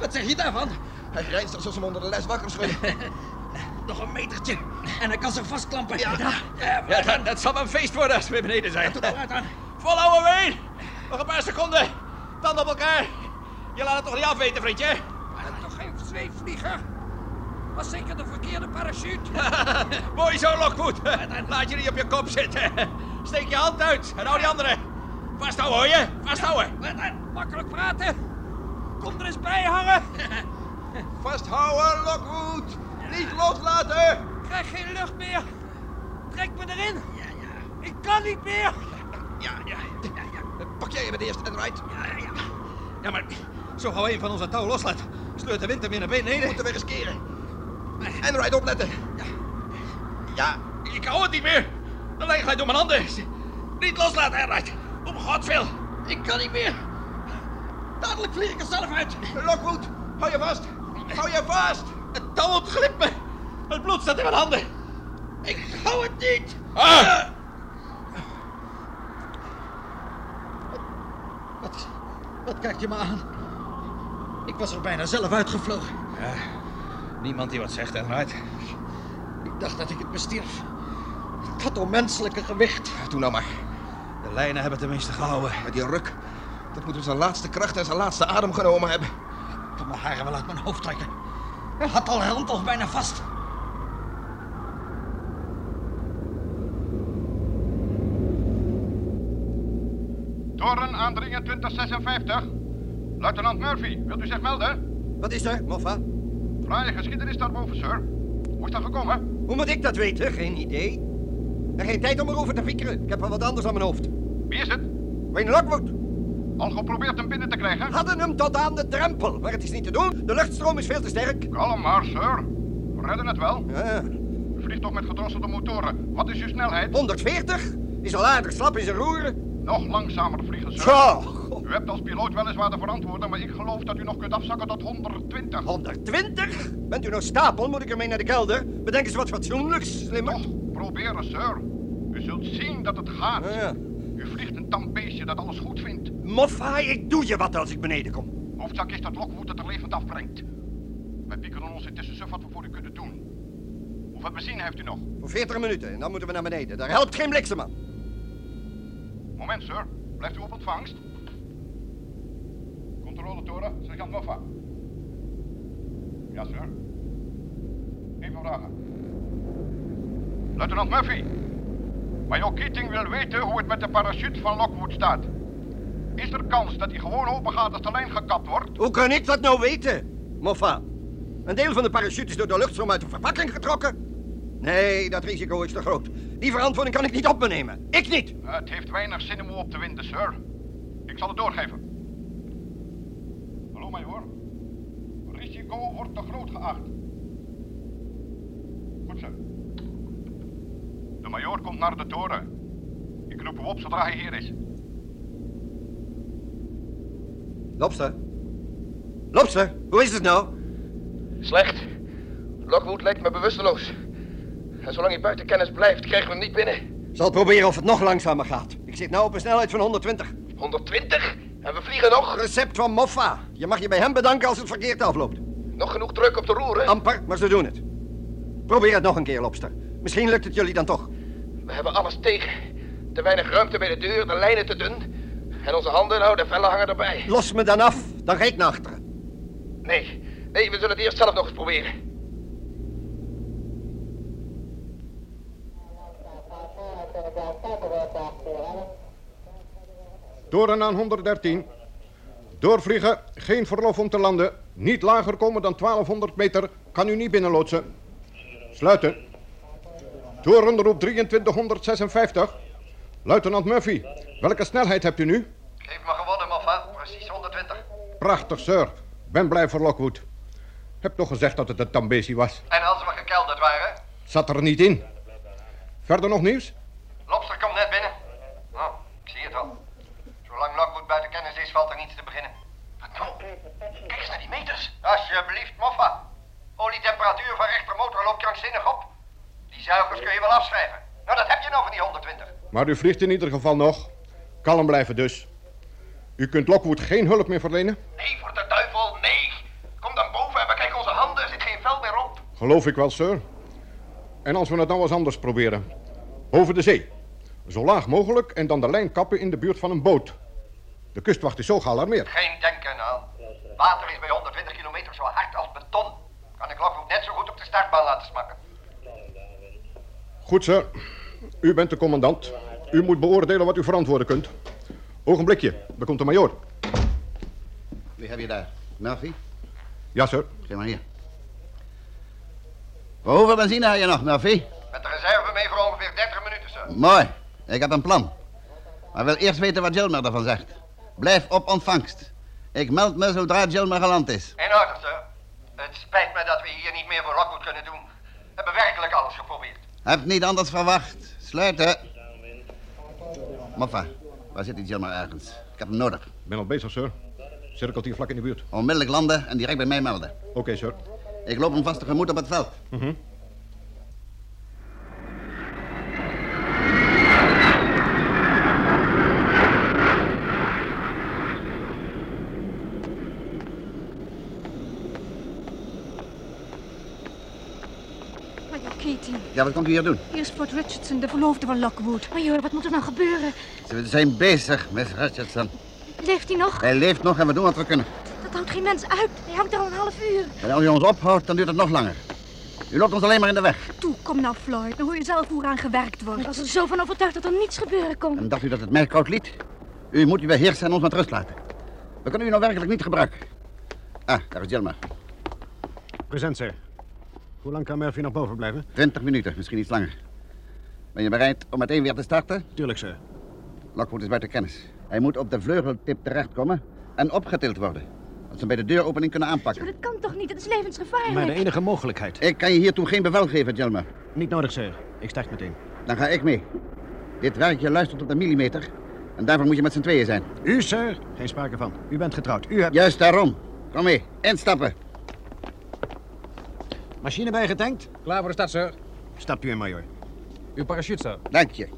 Wat zeg je daarvan? Hij grijnst alsof ze hem onder de les wakker schudden. Nog een metertje. En hij kan zich vastklampen. Ja. ja, Ja, dat, dat zal een feest worden als we weer beneden zijn. Doe eruit aan. Volhouden, Wayne. Nog een paar seconden. Tanden op elkaar. Je laat het toch niet afweten, vriendje? Toch geen zweefvlieger? Was zeker de verkeerde parachute. Mooi zo, Lockwood. Laat je niet op je kop zitten. Steek je hand uit en hou die andere. Vasthouden, hoor je? Vasthouden. Makkelijk praten. Kom er eens bij hangen. Vasthouden, Lockwood. Niet loslaten. Ik krijg geen lucht meer. Trek me erin. Ja, ja. Ik kan niet meer. Ja, ja, ja, ja. Pak jij hem het eerst, Enright? Ja, ja, ja. Ja, maar zo gauw een van onze touw loslaat, sleurt de wind hem weer naar beneden. Moeten we riskeren. Enright, opletten. Ja. Ja. Ik hou het niet meer. De lijn glijdt door mijn handen. Niet loslaten, Enright. Om godswil. Ik kan niet meer. Dadelijk vlieg ik er zelf uit. Lockwood, hou je vast. Hou je vast. Het touw ontglipt me. Het bloed staat in mijn handen. Ik hou het niet. Ah! Wat, wat kijkt je me aan? Ik was er bijna zelf uitgevlogen. Ja, Niemand die wat zegt, Enright. Ik dacht dat ik het bestierf. Dat onmenselijke gewicht. Doe nou maar. De lijnen hebben tenminste gehouden. Met die ruk. Dat moet hem zijn laatste kracht en zijn laatste adem genomen hebben. Ik kan mijn haren wel uit mijn hoofd trekken. Hij had al rond of bijna vast. Toren aandringen 2056. Luitenant Murphy, wilt u zich melden? Wat is er, Moffa? Fraaie geschiedenis daarboven, sir. Hoe is dat gekomen? Hoe moet ik dat weten? Geen idee. En geen tijd om erover te fikkeren. Ik heb wel wat anders aan mijn hoofd. Wie is het? Wayne Lockwood. Al geprobeerd hem binnen te krijgen? Hadden hem tot aan de drempel. Maar het is niet te doen. De luchtstroom is veel te sterk. Kalm maar, sir. We redden het wel. Ja. U vliegt toch met gedrosselde motoren. Wat is uw snelheid? 140? Is al aardig slap in zijn roeren. Nog langzamer vliegen, sir. Zo. U hebt als piloot weliswaar de verantwoording, maar ik geloof dat u nog kunt afzakken tot 120. 120? Bent u nog stapel? Moet ik ermee naar de kelder? Bedenk eens wat fatsoenlijks, slimmer. Toch, proberen, sir. U zult zien dat het gaat. Ja. U vliegt een tam beestje dat alles goed vindt. Moffa, ik doe je wat als ik beneden kom. Hoofdzak is dat Lockwood het er levend afbrengt. Wij piekeren ons intussen suf wat we voor u kunnen doen. Hoeveel benzine heeft u nog? Voor 40 minuten en dan moeten we naar beneden. Daar helpt geen bliksem aan. Moment, sir. Blijft u op ontvangst? Controletoren, sergeant Moffa. Ja, sir. Even vragen. Luitenant Murphy. Major Keating wil weten hoe het met de parachute van Lockwood staat. Is er kans dat hij gewoon open gaat als de lijn gekapt wordt? Hoe kan ik dat nou weten, Moffa? Een deel van de parachute is door de luchtstroom uit de verpakking getrokken. Nee, dat risico is te groot. Die verantwoording kan ik niet op me nemen. Ik niet. Het heeft weinig zin om op te winden, sir. Ik zal het doorgeven. Hallo, major. Risico wordt te groot geacht. Goed, sir. De major komt naar de toren. Ik roep u op zodra hij hier is. Lobster? Lobster, hoe is het nou? Slecht. Lockwood lijkt me bewusteloos. En zolang hij buiten kennis blijft, krijgen we hem niet binnen. Zal proberen of het nog langzamer gaat. Ik zit nou op een snelheid van 120. 120? En we vliegen nog? Recept van Moffa. Je mag je bij hem bedanken als het verkeerd afloopt. Nog genoeg druk op de roeren? Amper, maar ze doen het. Probeer het nog een keer, Lobster. Misschien lukt het jullie dan toch. We hebben alles tegen. Te weinig ruimte bij de deur, de lijnen te dun. En onze handen, nou, de vellen hangen erbij. Los me dan af, dan rijd ik naar achteren. Nee, nee, we zullen het eerst zelf nog eens proberen. Toren aan 113. Doorvliegen, geen verlof om te landen. Niet lager komen dan 1200 meter, kan u niet binnenloodsen. Sluiten. Toren roep 2356. Luitenant Murphy, welke snelheid hebt u nu? Geef me gewonnen, Moffa. Precies 120. Prachtig, sir. Ben blij voor Lockwood. Heb toch gezegd dat het een Tambesi was. En als we gekelderd waren? Zat er niet in. Verder nog nieuws? Lobster komt net binnen. Nou, ik zie het al. Zolang Lockwood buiten kennis is, valt er niets te beginnen. Wat nou? Kijk eens naar die meters. Alsjeblieft, Moffa. Olietemperatuur van rechtermotor loopt krankzinnig op. Die zuigers kun je wel afschrijven. Nou, dat heb je nou van die 120. Maar u vliegt in ieder geval nog. Kalm blijven dus. U kunt Lockwood geen hulp meer verlenen? Nee, voor de duivel, nee. Kom dan boven en bekijk onze handen. Er zit geen vel meer op. Geloof ik wel, sir. En als we het nou eens anders proberen. Boven de zee. Zo laag mogelijk en dan de lijn kappen in de buurt van een boot. De kustwacht is zo gealarmeerd. Geen denken aan. Water is bij 120 zo hard als beton. Kan ik Lockwood net zo goed op de startbaan laten smakken. Goed, sir. U bent de commandant. U moet beoordelen wat u verantwoorden kunt. Ogenblikje, daar komt de majoor. Wie heb je daar? Murphy? Ja, sir. Geef maar hier. Voor hoeveel benzine heb je nog, Murphy? Met de reserve mee voor ongeveer 30 minuten, sir. Mooi. Ik heb een plan. Maar wil eerst weten wat Gilmer ervan zegt. Blijf op ontvangst. Ik meld me zodra Gilmer geland is. In orde, sir. Het spijt me dat we hier niet meer voor Lockwood kunnen doen. We hebben werkelijk alles geprobeerd. Heb niet anders verwacht. Sluiten. Moffa, waar zit die Gilmer ergens? Ik heb hem nodig. Ik ben al bezig, sir. Cirkelt hier vlak in de buurt. Onmiddellijk landen en direct bij mij melden. Oké, sir. Ik loop hem vast tegemoet op het veld. Mhm. Major Keating, Ja, wat komt u hier doen? hier is Fort Richardson, de verloofde van Lockwood. Major, wat moet er nou gebeuren? We zijn bezig, Miss Richardson. Leeft hij nog? Hij leeft nog en we doen wat we kunnen. Dat houdt geen mens uit. Hij hangt er al een half uur. En als u ons ophoudt, dan duurt het nog langer. U loopt ons alleen maar in de weg. Toe, kom nou, Floyd. Dan hoor je zelf hoe eraan gewerkt wordt. Ik was er zo van overtuigd dat er niets gebeuren kon. En dacht u dat het mij koud liet? U moet u beheersen en ons met rust laten. We kunnen u nou werkelijk niet gebruiken. Ah, daar is Jelmer. Present, sir. Hoe lang kan Murphy nog boven blijven? Twintig minuten, misschien iets langer. Ben je bereid om meteen weer te starten? Tuurlijk, sir. Lockwood is buiten kennis. Hij moet op de vleugeltip terechtkomen en opgetild worden. Dat ze hem bij de deuropening kunnen aanpakken. Maar dat kan toch niet? Dat is levensgevaarlijk. Maar de enige mogelijkheid. Ik kan je hiertoe geen bevel geven, Jelmer. Niet nodig, sir. Ik start meteen. Dan ga ik mee. Dit werkje luistert op de millimeter. En daarvoor moet je met z'n tweeën zijn. U, sir? Geen sprake van. U bent getrouwd. U hebt... Juist daarom. Kom mee. Instappen. Machine bijgetankt? Klaar voor de start, sir. Stapt u in, major. Uw parachute, sir. Dank je.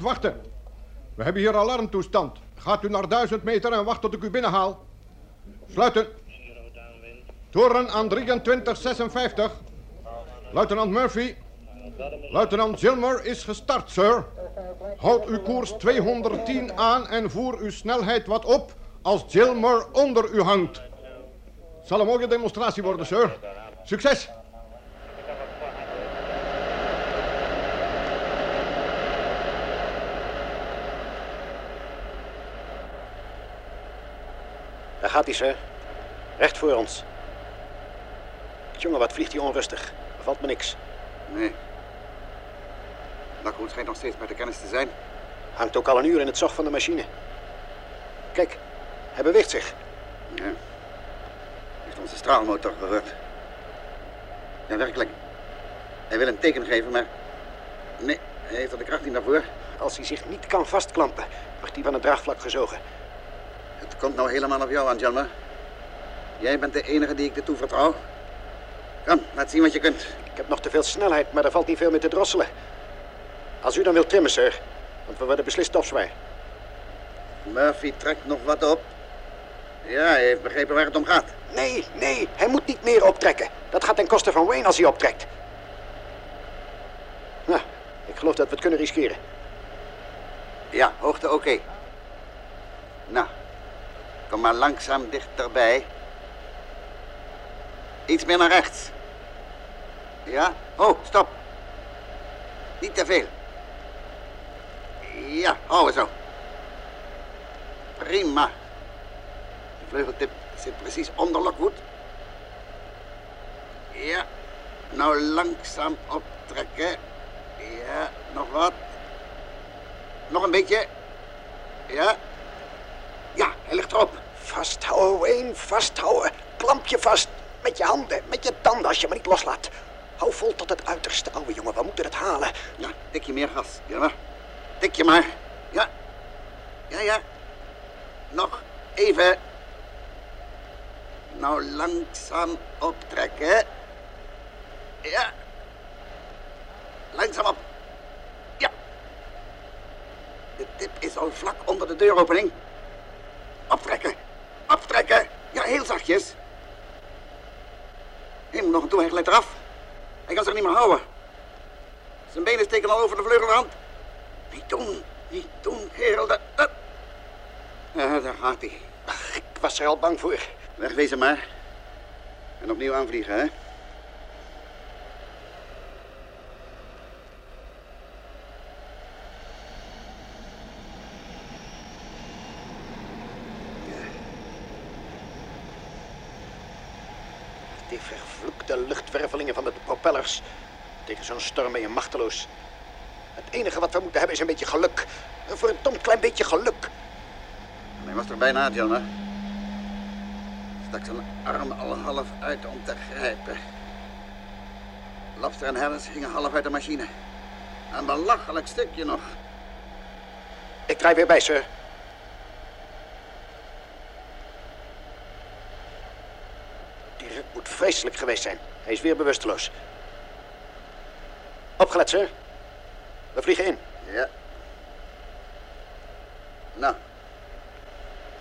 Wachten. We hebben hier alarmtoestand. Gaat u naar 1000 meter en wacht tot ik u binnenhaal. Sluiten. Toren aan 2356. Luitenant Murphy. Luitenant Zilmer is gestart, sir. Houd uw koers 210 aan en voer uw snelheid wat op als Zilmer onder u hangt. Zal een mooie demonstratie worden, sir. Succes! Gaat hij, sir. Recht voor ons. Jongen, wat vliegt hij onrustig. Valt me niks. Nee. Lockwood schijnt nog steeds bij de kennis te zijn. Hangt ook al een uur in het zog van de machine. Kijk, hij beweegt zich. Ja. Heeft onze straalmotor gehoord. Ja, werkelijk. Hij wil een teken geven, maar... Nee, hij heeft er de kracht niet naar voor. Als hij zich niet kan vastklampen, wordt hij van het draagvlak gezogen. Het komt nou helemaal op jou aan. Jij bent de enige die ik dit toevertrouw. Kom, laat zien wat je kunt. Ik heb nog te veel snelheid, maar er valt niet veel meer te drosselen. Als u dan wilt trimmen, sir. Want we worden beslist opzwaai. Murphy trekt nog wat op. Ja, hij heeft begrepen waar het om gaat. Nee, nee, hij moet niet meer optrekken. Dat gaat ten koste van Wayne als hij optrekt. Nou, ik geloof dat we het kunnen riskeren. Ja, hoogte oké. Nou, kom maar langzaam dichterbij. Iets meer naar rechts. Ja? Oh, stop. Niet te veel. Ja, houden zo. Prima. De vleugeltip zit precies onder Lockwood. Ja. Nou langzaam optrekken. Ja, nog wat. Nog een beetje. Ja. Ja, hij ligt erop. Vasthouden, Wayne, vasthouden. Klamp je vast. Met je handen, met je tanden als je me niet loslaat. Hou vol tot het uiterste, ouwe jongen. We moeten het halen. Ja, tik je meer gas. Ja, tik je maar. Ja. Ja, ja. Nog even. Nou langzaam optrekken. Ja. Langzaam op. Ja. De tip is al vlak onder de deuropening. Optrekken. Optrekken. Ja, heel zachtjes. Hij moet nog een toe, hij glijdt eraf. Hij kan zich niet meer houden. Zijn benen steken al over de vleugelrand. Niet doen, niet doen, kerel. Dat, dat. Ja, daar gaat hij. Ach, ik was er al bang voor. Wegwezen maar. En opnieuw aanvliegen, hè? Die vervloekte luchtwervelingen van de Tegen zo'n storm ben je machteloos. Het enige wat we moeten hebben is een beetje geluk. Een verdomd klein beetje geluk. Hij was er bijna, Jonah. Stak zijn arm al half uit om te grijpen. Lobster en Harris gingen half uit de machine. Een belachelijk stukje nog. Ik draai weer bij, sir. Die ruk moet vreselijk geweest zijn. Hij is weer bewusteloos. Opgelet, sir. We vliegen in. Ja. Nou.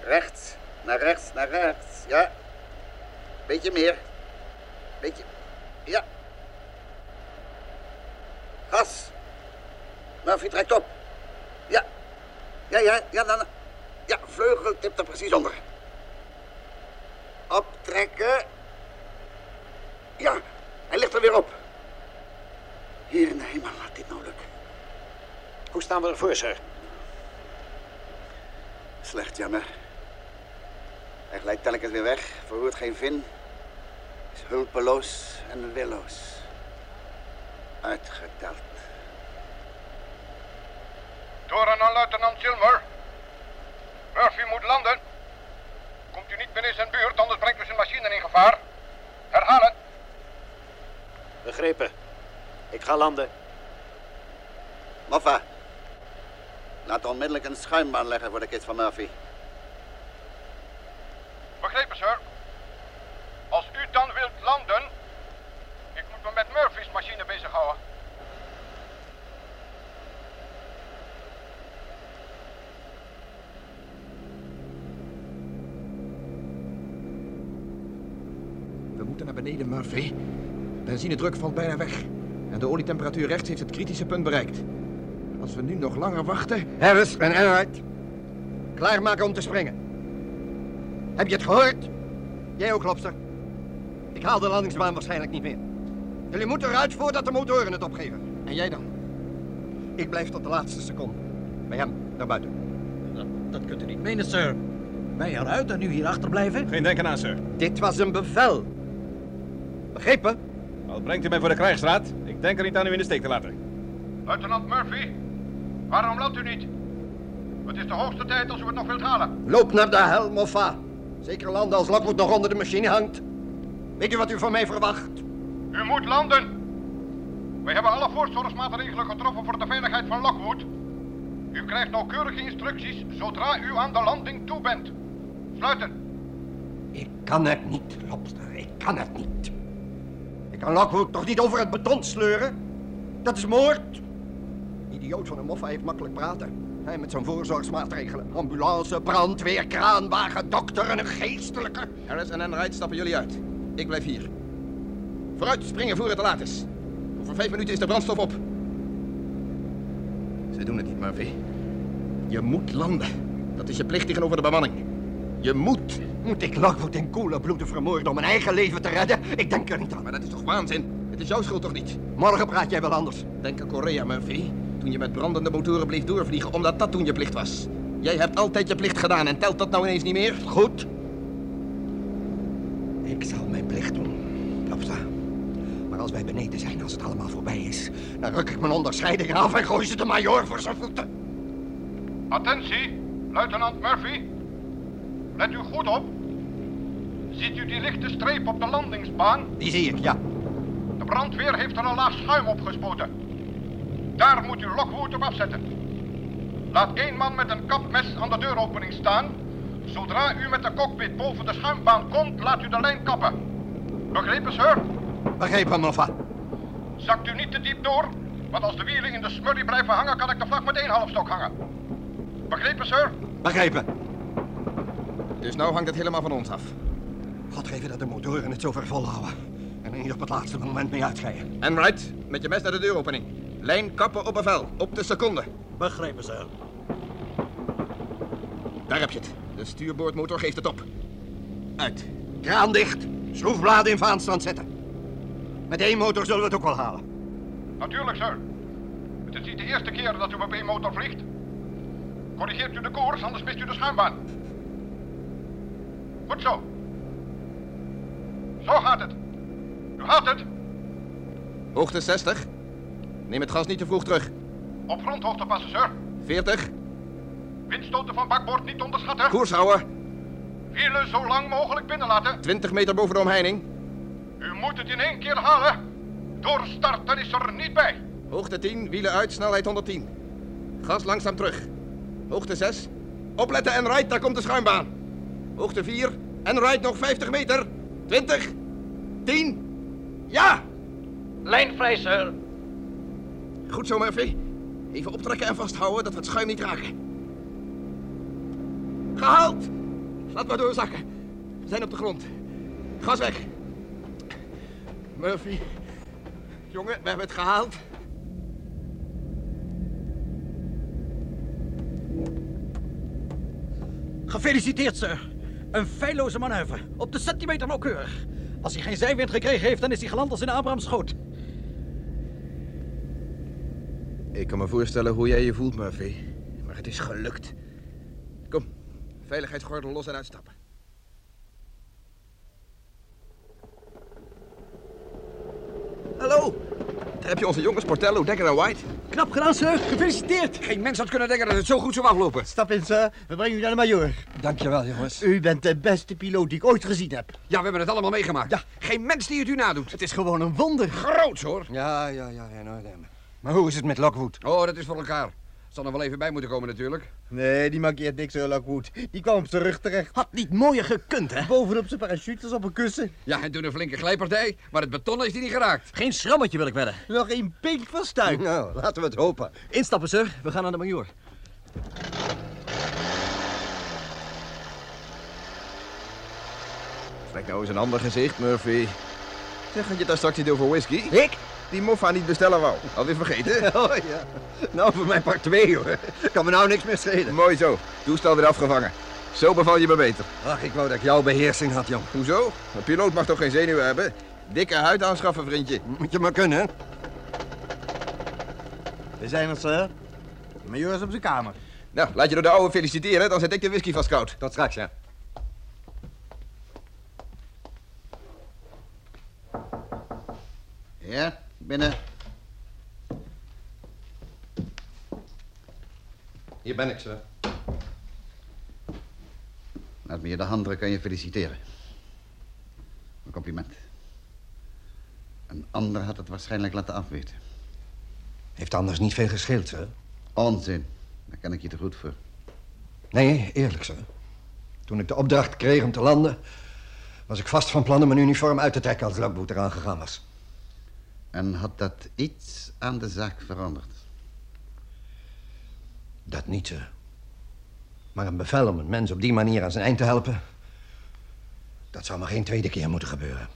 Rechts, naar rechts, naar rechts. Ja. Beetje meer. Beetje. Ja. Gas. Murphy trekt op. Ja. Ja, ja, ja, dan. Ja, vleugel tipt er precies onder. Optrekken. Ja, hij ligt er weer op. Hier in de hemel, laat dit nou lukken. Hoe staan we ervoor, sir? Slecht, jammer. Hij glijdt telkens weer weg, verroert geen vin. Is hulpeloos en willoos. Uitgeteld. Toren aan luitenant Gilmer. Murphy moet landen. Komt u niet in zijn buurt, anders brengt u zijn machine in gevaar. Herhalen. Begrepen. Ik ga landen. Moffa. Laat onmiddellijk een schuimbaan leggen voor de kids van Murphy. Begrepen, sir. Als u dan wilt landen, ik moet me met Murphy's machine bezighouden. We moeten naar beneden, Murphy. Benzinedruk valt bijna weg. En de olietemperatuur rechts heeft het kritische punt bereikt. Als we nu nog langer wachten... Harris en Enright. Klaarmaken om te springen. Heb je het gehoord? Jij ook, Lobster. Ik haal de landingsbaan waarschijnlijk niet meer. Jullie moeten eruit voordat de motoren het opgeven. En jij dan? Ik blijf tot de laatste seconde. Bij hem, naar buiten. Dat, dat kunt u niet menen, sir. Wij eruit en u hier achterblijven? Geen denken aan, sir. Dit was een bevel. Begrepen? Al brengt u mij voor de krijgsraad. Denk er niet aan u in de steek te laten. Luitenant Murphy, waarom landt u niet? Het is de hoogste tijd als u het nog wilt halen. Loop naar de hel, Moffa. Zeker landen als Lockwood nog onder de machine hangt. Weet u wat u van mij verwacht? U moet landen. Wij hebben alle voorzorgsmaatregelen getroffen voor de veiligheid van Lockwood. U krijgt nauwkeurige instructies zodra u aan de landing toe bent. Sluiten. Ik kan het niet, Lobster. Ik kan het niet. Ik kan Lockwood toch niet over het beton sleuren? Dat is moord. Idioot van een moffa heeft makkelijk praten. Hij met zijn voorzorgsmaatregelen. Ambulance, brandweer, kraanwagen, dokter en een geestelijke. Harris en Enright stappen jullie uit. Ik blijf hier. Vooruit, springen voor het te laat is. Over vijf minuten is de brandstof op. Ze doen het niet, Murphy. Je moet landen. Dat is je plicht tegenover de bemanning. Je moet. Moet ik Lockwood in koele bloeden vermoorden om mijn eigen leven te redden? Ik denk er niet aan. Maar dat is toch waanzin? Het is jouw schuld toch niet? Morgen praat jij wel anders. Denk aan Korea, Murphy. Toen je met brandende motoren bleef doorvliegen omdat dat toen je plicht was. Jij hebt altijd je plicht gedaan en telt dat nou ineens niet meer? Goed. Ik zal mijn plicht doen, Lopsa. Maar als wij beneden zijn, als het allemaal voorbij is... dan ruk ik mijn onderscheiding af en gooi ze de majoor voor zijn voeten. Attentie, luitenant Murphy. Let u goed op. Ziet u die lichte streep op de landingsbaan? Die zie ik, ja. De brandweer heeft er een laag schuim opgespoten. Daar moet u Lockwood op afzetten. Laat één man met een kapmes aan de deuropening staan. Zodra u met de cockpit boven de schuimbaan komt, laat u de lijn kappen. Begrepen, sir? Begrepen, Moffa. Zakt u niet te diep door, want als de wielen in de smurrie blijven hangen, kan ik de vlag met één halfstok hangen. Begrepen, sir? Begrepen. Dus nou hangt het helemaal van ons af. God geven dat de motoren het zover volhouden. En er niet op het laatste moment mee uitscheiden. Enright, met je mes naar de deuropening. Lijn kappen op bevel, op de seconde. Begrepen, sir. Daar heb je het. De stuurboordmotor geeft het op. Uit. Kraan dicht. Schroefbladen in vaanstand zetten. Met één motor zullen we het ook wel halen. Natuurlijk, sir. Het is niet de eerste keer dat u op één motor vliegt. Corrigeert u de koers, anders mist u de schuimbaan. Goed zo. Zo gaat het. U gaat het. Hoogte 60. Neem het gas niet te vroeg terug. Op grondhoogte, passagieur. 40. Windstoten van bakboord niet onderschatten. Koers houden. Wielen zo lang mogelijk binnenlaten. 20 meter boven de omheining. U moet het in één keer halen. Doorstarten is er niet bij. Hoogte 10, wielen uit, snelheid 110. Gas langzaam terug. Hoogte 6. Opletten en rijd, daar komt de schuimbaan. Hoogte 4 en rijd nog 50 meter. 20. 10. Ja! Lijn vrij, sir. Goed zo, Murphy. Even optrekken en vasthouden dat we het schuim niet raken. Gehaald! Laat maar doorzakken. We zijn op de grond. Gas weg. Murphy. Jongen, we hebben het gehaald. Gefeliciteerd, sir. Een feilloze manoeuvre. Op de centimeter nauwkeurig. Als hij geen zijwind gekregen heeft, dan is hij geland als in Abrahams schoot. Ik kan me voorstellen hoe jij je voelt, Murphy. Maar het is gelukt. Kom, veiligheidsgordel los en uitstappen. Hallo, heb je onze jongens, Portello, Dekker en White. Knap gedaan, sir. Gefeliciteerd. Geen mens had kunnen denken dat het zo goed zou aflopen. Stap in, sir. We brengen u naar de majoor. Dankjewel, jongens. U bent de beste piloot die ik ooit gezien heb. Ja, we hebben het allemaal meegemaakt. Ja. Geen mens die het u nadoet. Het is gewoon een wonder. Groots, hoor. Ja, ja, ja, in orde. Maar hoe is het met Lockwood? Oh, dat is voor elkaar. Zal er wel even bij moeten komen natuurlijk. Nee, die mankeert niks, Sir Lockwood. Die kwam op zijn rug terecht. Had niet mooier gekund, hè? Bovenop zijn parachutes op een kussen. Ja, en toen een flinke glijpartij, maar het beton is die niet geraakt. Geen schrammetje wil ik wedden. Nog één pink van. Nou, laten we het hopen. Instappen, sir. We gaan naar de majoor. Trek nou eens een ander gezicht, Murphy. Zeg, had je daar straks niet over whisky? Ik? Die moffa niet bestellen wou. Alweer vergeten? Oh ja. Nou, voor mijn part twee hoor. Kan me nou niks meer schelen. Mooi zo. Toestel weer afgevangen. Zo beval je me beter. Ach, ik wou dat ik jouw beheersing had, jong. Hoezo? Een piloot mag toch geen zenuwen hebben? Dikke huid aanschaffen, vriendje. Moet je maar kunnen, hè? We zijn er, sir. De majoor is op zijn kamer. Nou, laat je door de oude feliciteren, dan zet ik de whisky vast koud. Tot straks, ja. Ja, binnen. Hier ben ik, sir. Laat me je de hand drukken en je feliciteren. Een compliment. Een ander had het waarschijnlijk laten afweten. Heeft anders niet veel gescheeld, sir. Onzin. Daar ken ik je te goed voor. Nee, eerlijk, sir. Toen ik de opdracht kreeg om te landen... was ik vast van plan om mijn uniform uit te trekken als Lockwood eraan gegaan was. En had dat iets aan de zaak veranderd? Dat niet. Maar een bevel om een mens op die manier aan zijn eind te helpen... dat zou maar geen tweede keer moeten gebeuren.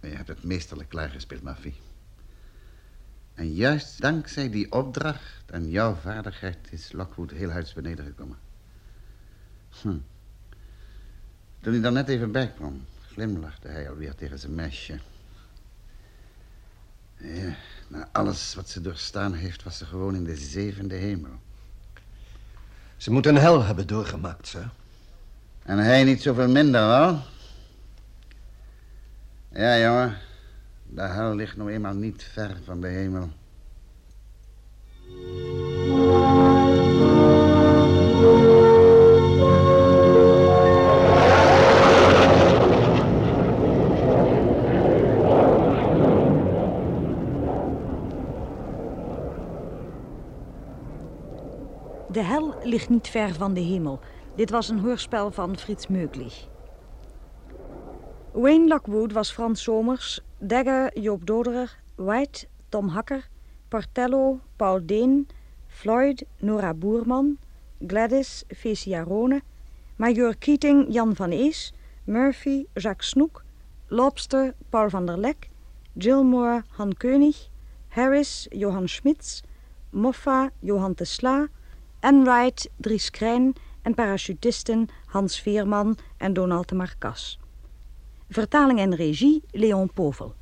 Je hebt het meesterlijk klaargespeeld, Murphy. En juist dankzij die opdracht en jouw vaardigheid is Lockwood heel huids beneden gekomen. Hm. Toen hij daar net even bij kwam, glimlachte hij alweer tegen zijn meisje. Ja, na alles wat ze doorstaan heeft, was ze gewoon in de zevende hemel. Ze moet een hel hebben doorgemaakt, sir. En hij niet zoveel minder, wel? Ja, jongen. De hel ligt nou eenmaal niet ver van de hemel. Ligt niet ver van de hemel. Dit was een hoorspel van Frits Meuglich. Wayne Lockwood was Frans Somers, Dagger Joop Doderer, White Tom Hakker, Portello Paul Deen, Floyd Nora Boerman, Gladys Fecia Rone, Major Keating Jan van Ees, Murphy Jacques Snoek, Lobster Paul van der Lek, Gilmore Han König, Harris Johan Schmitz, Moffa Johan de Sla, Enright Dries Krijn en parachutisten Hans Veerman en Donald de Marcas. Vertaling en regie Leon Povel.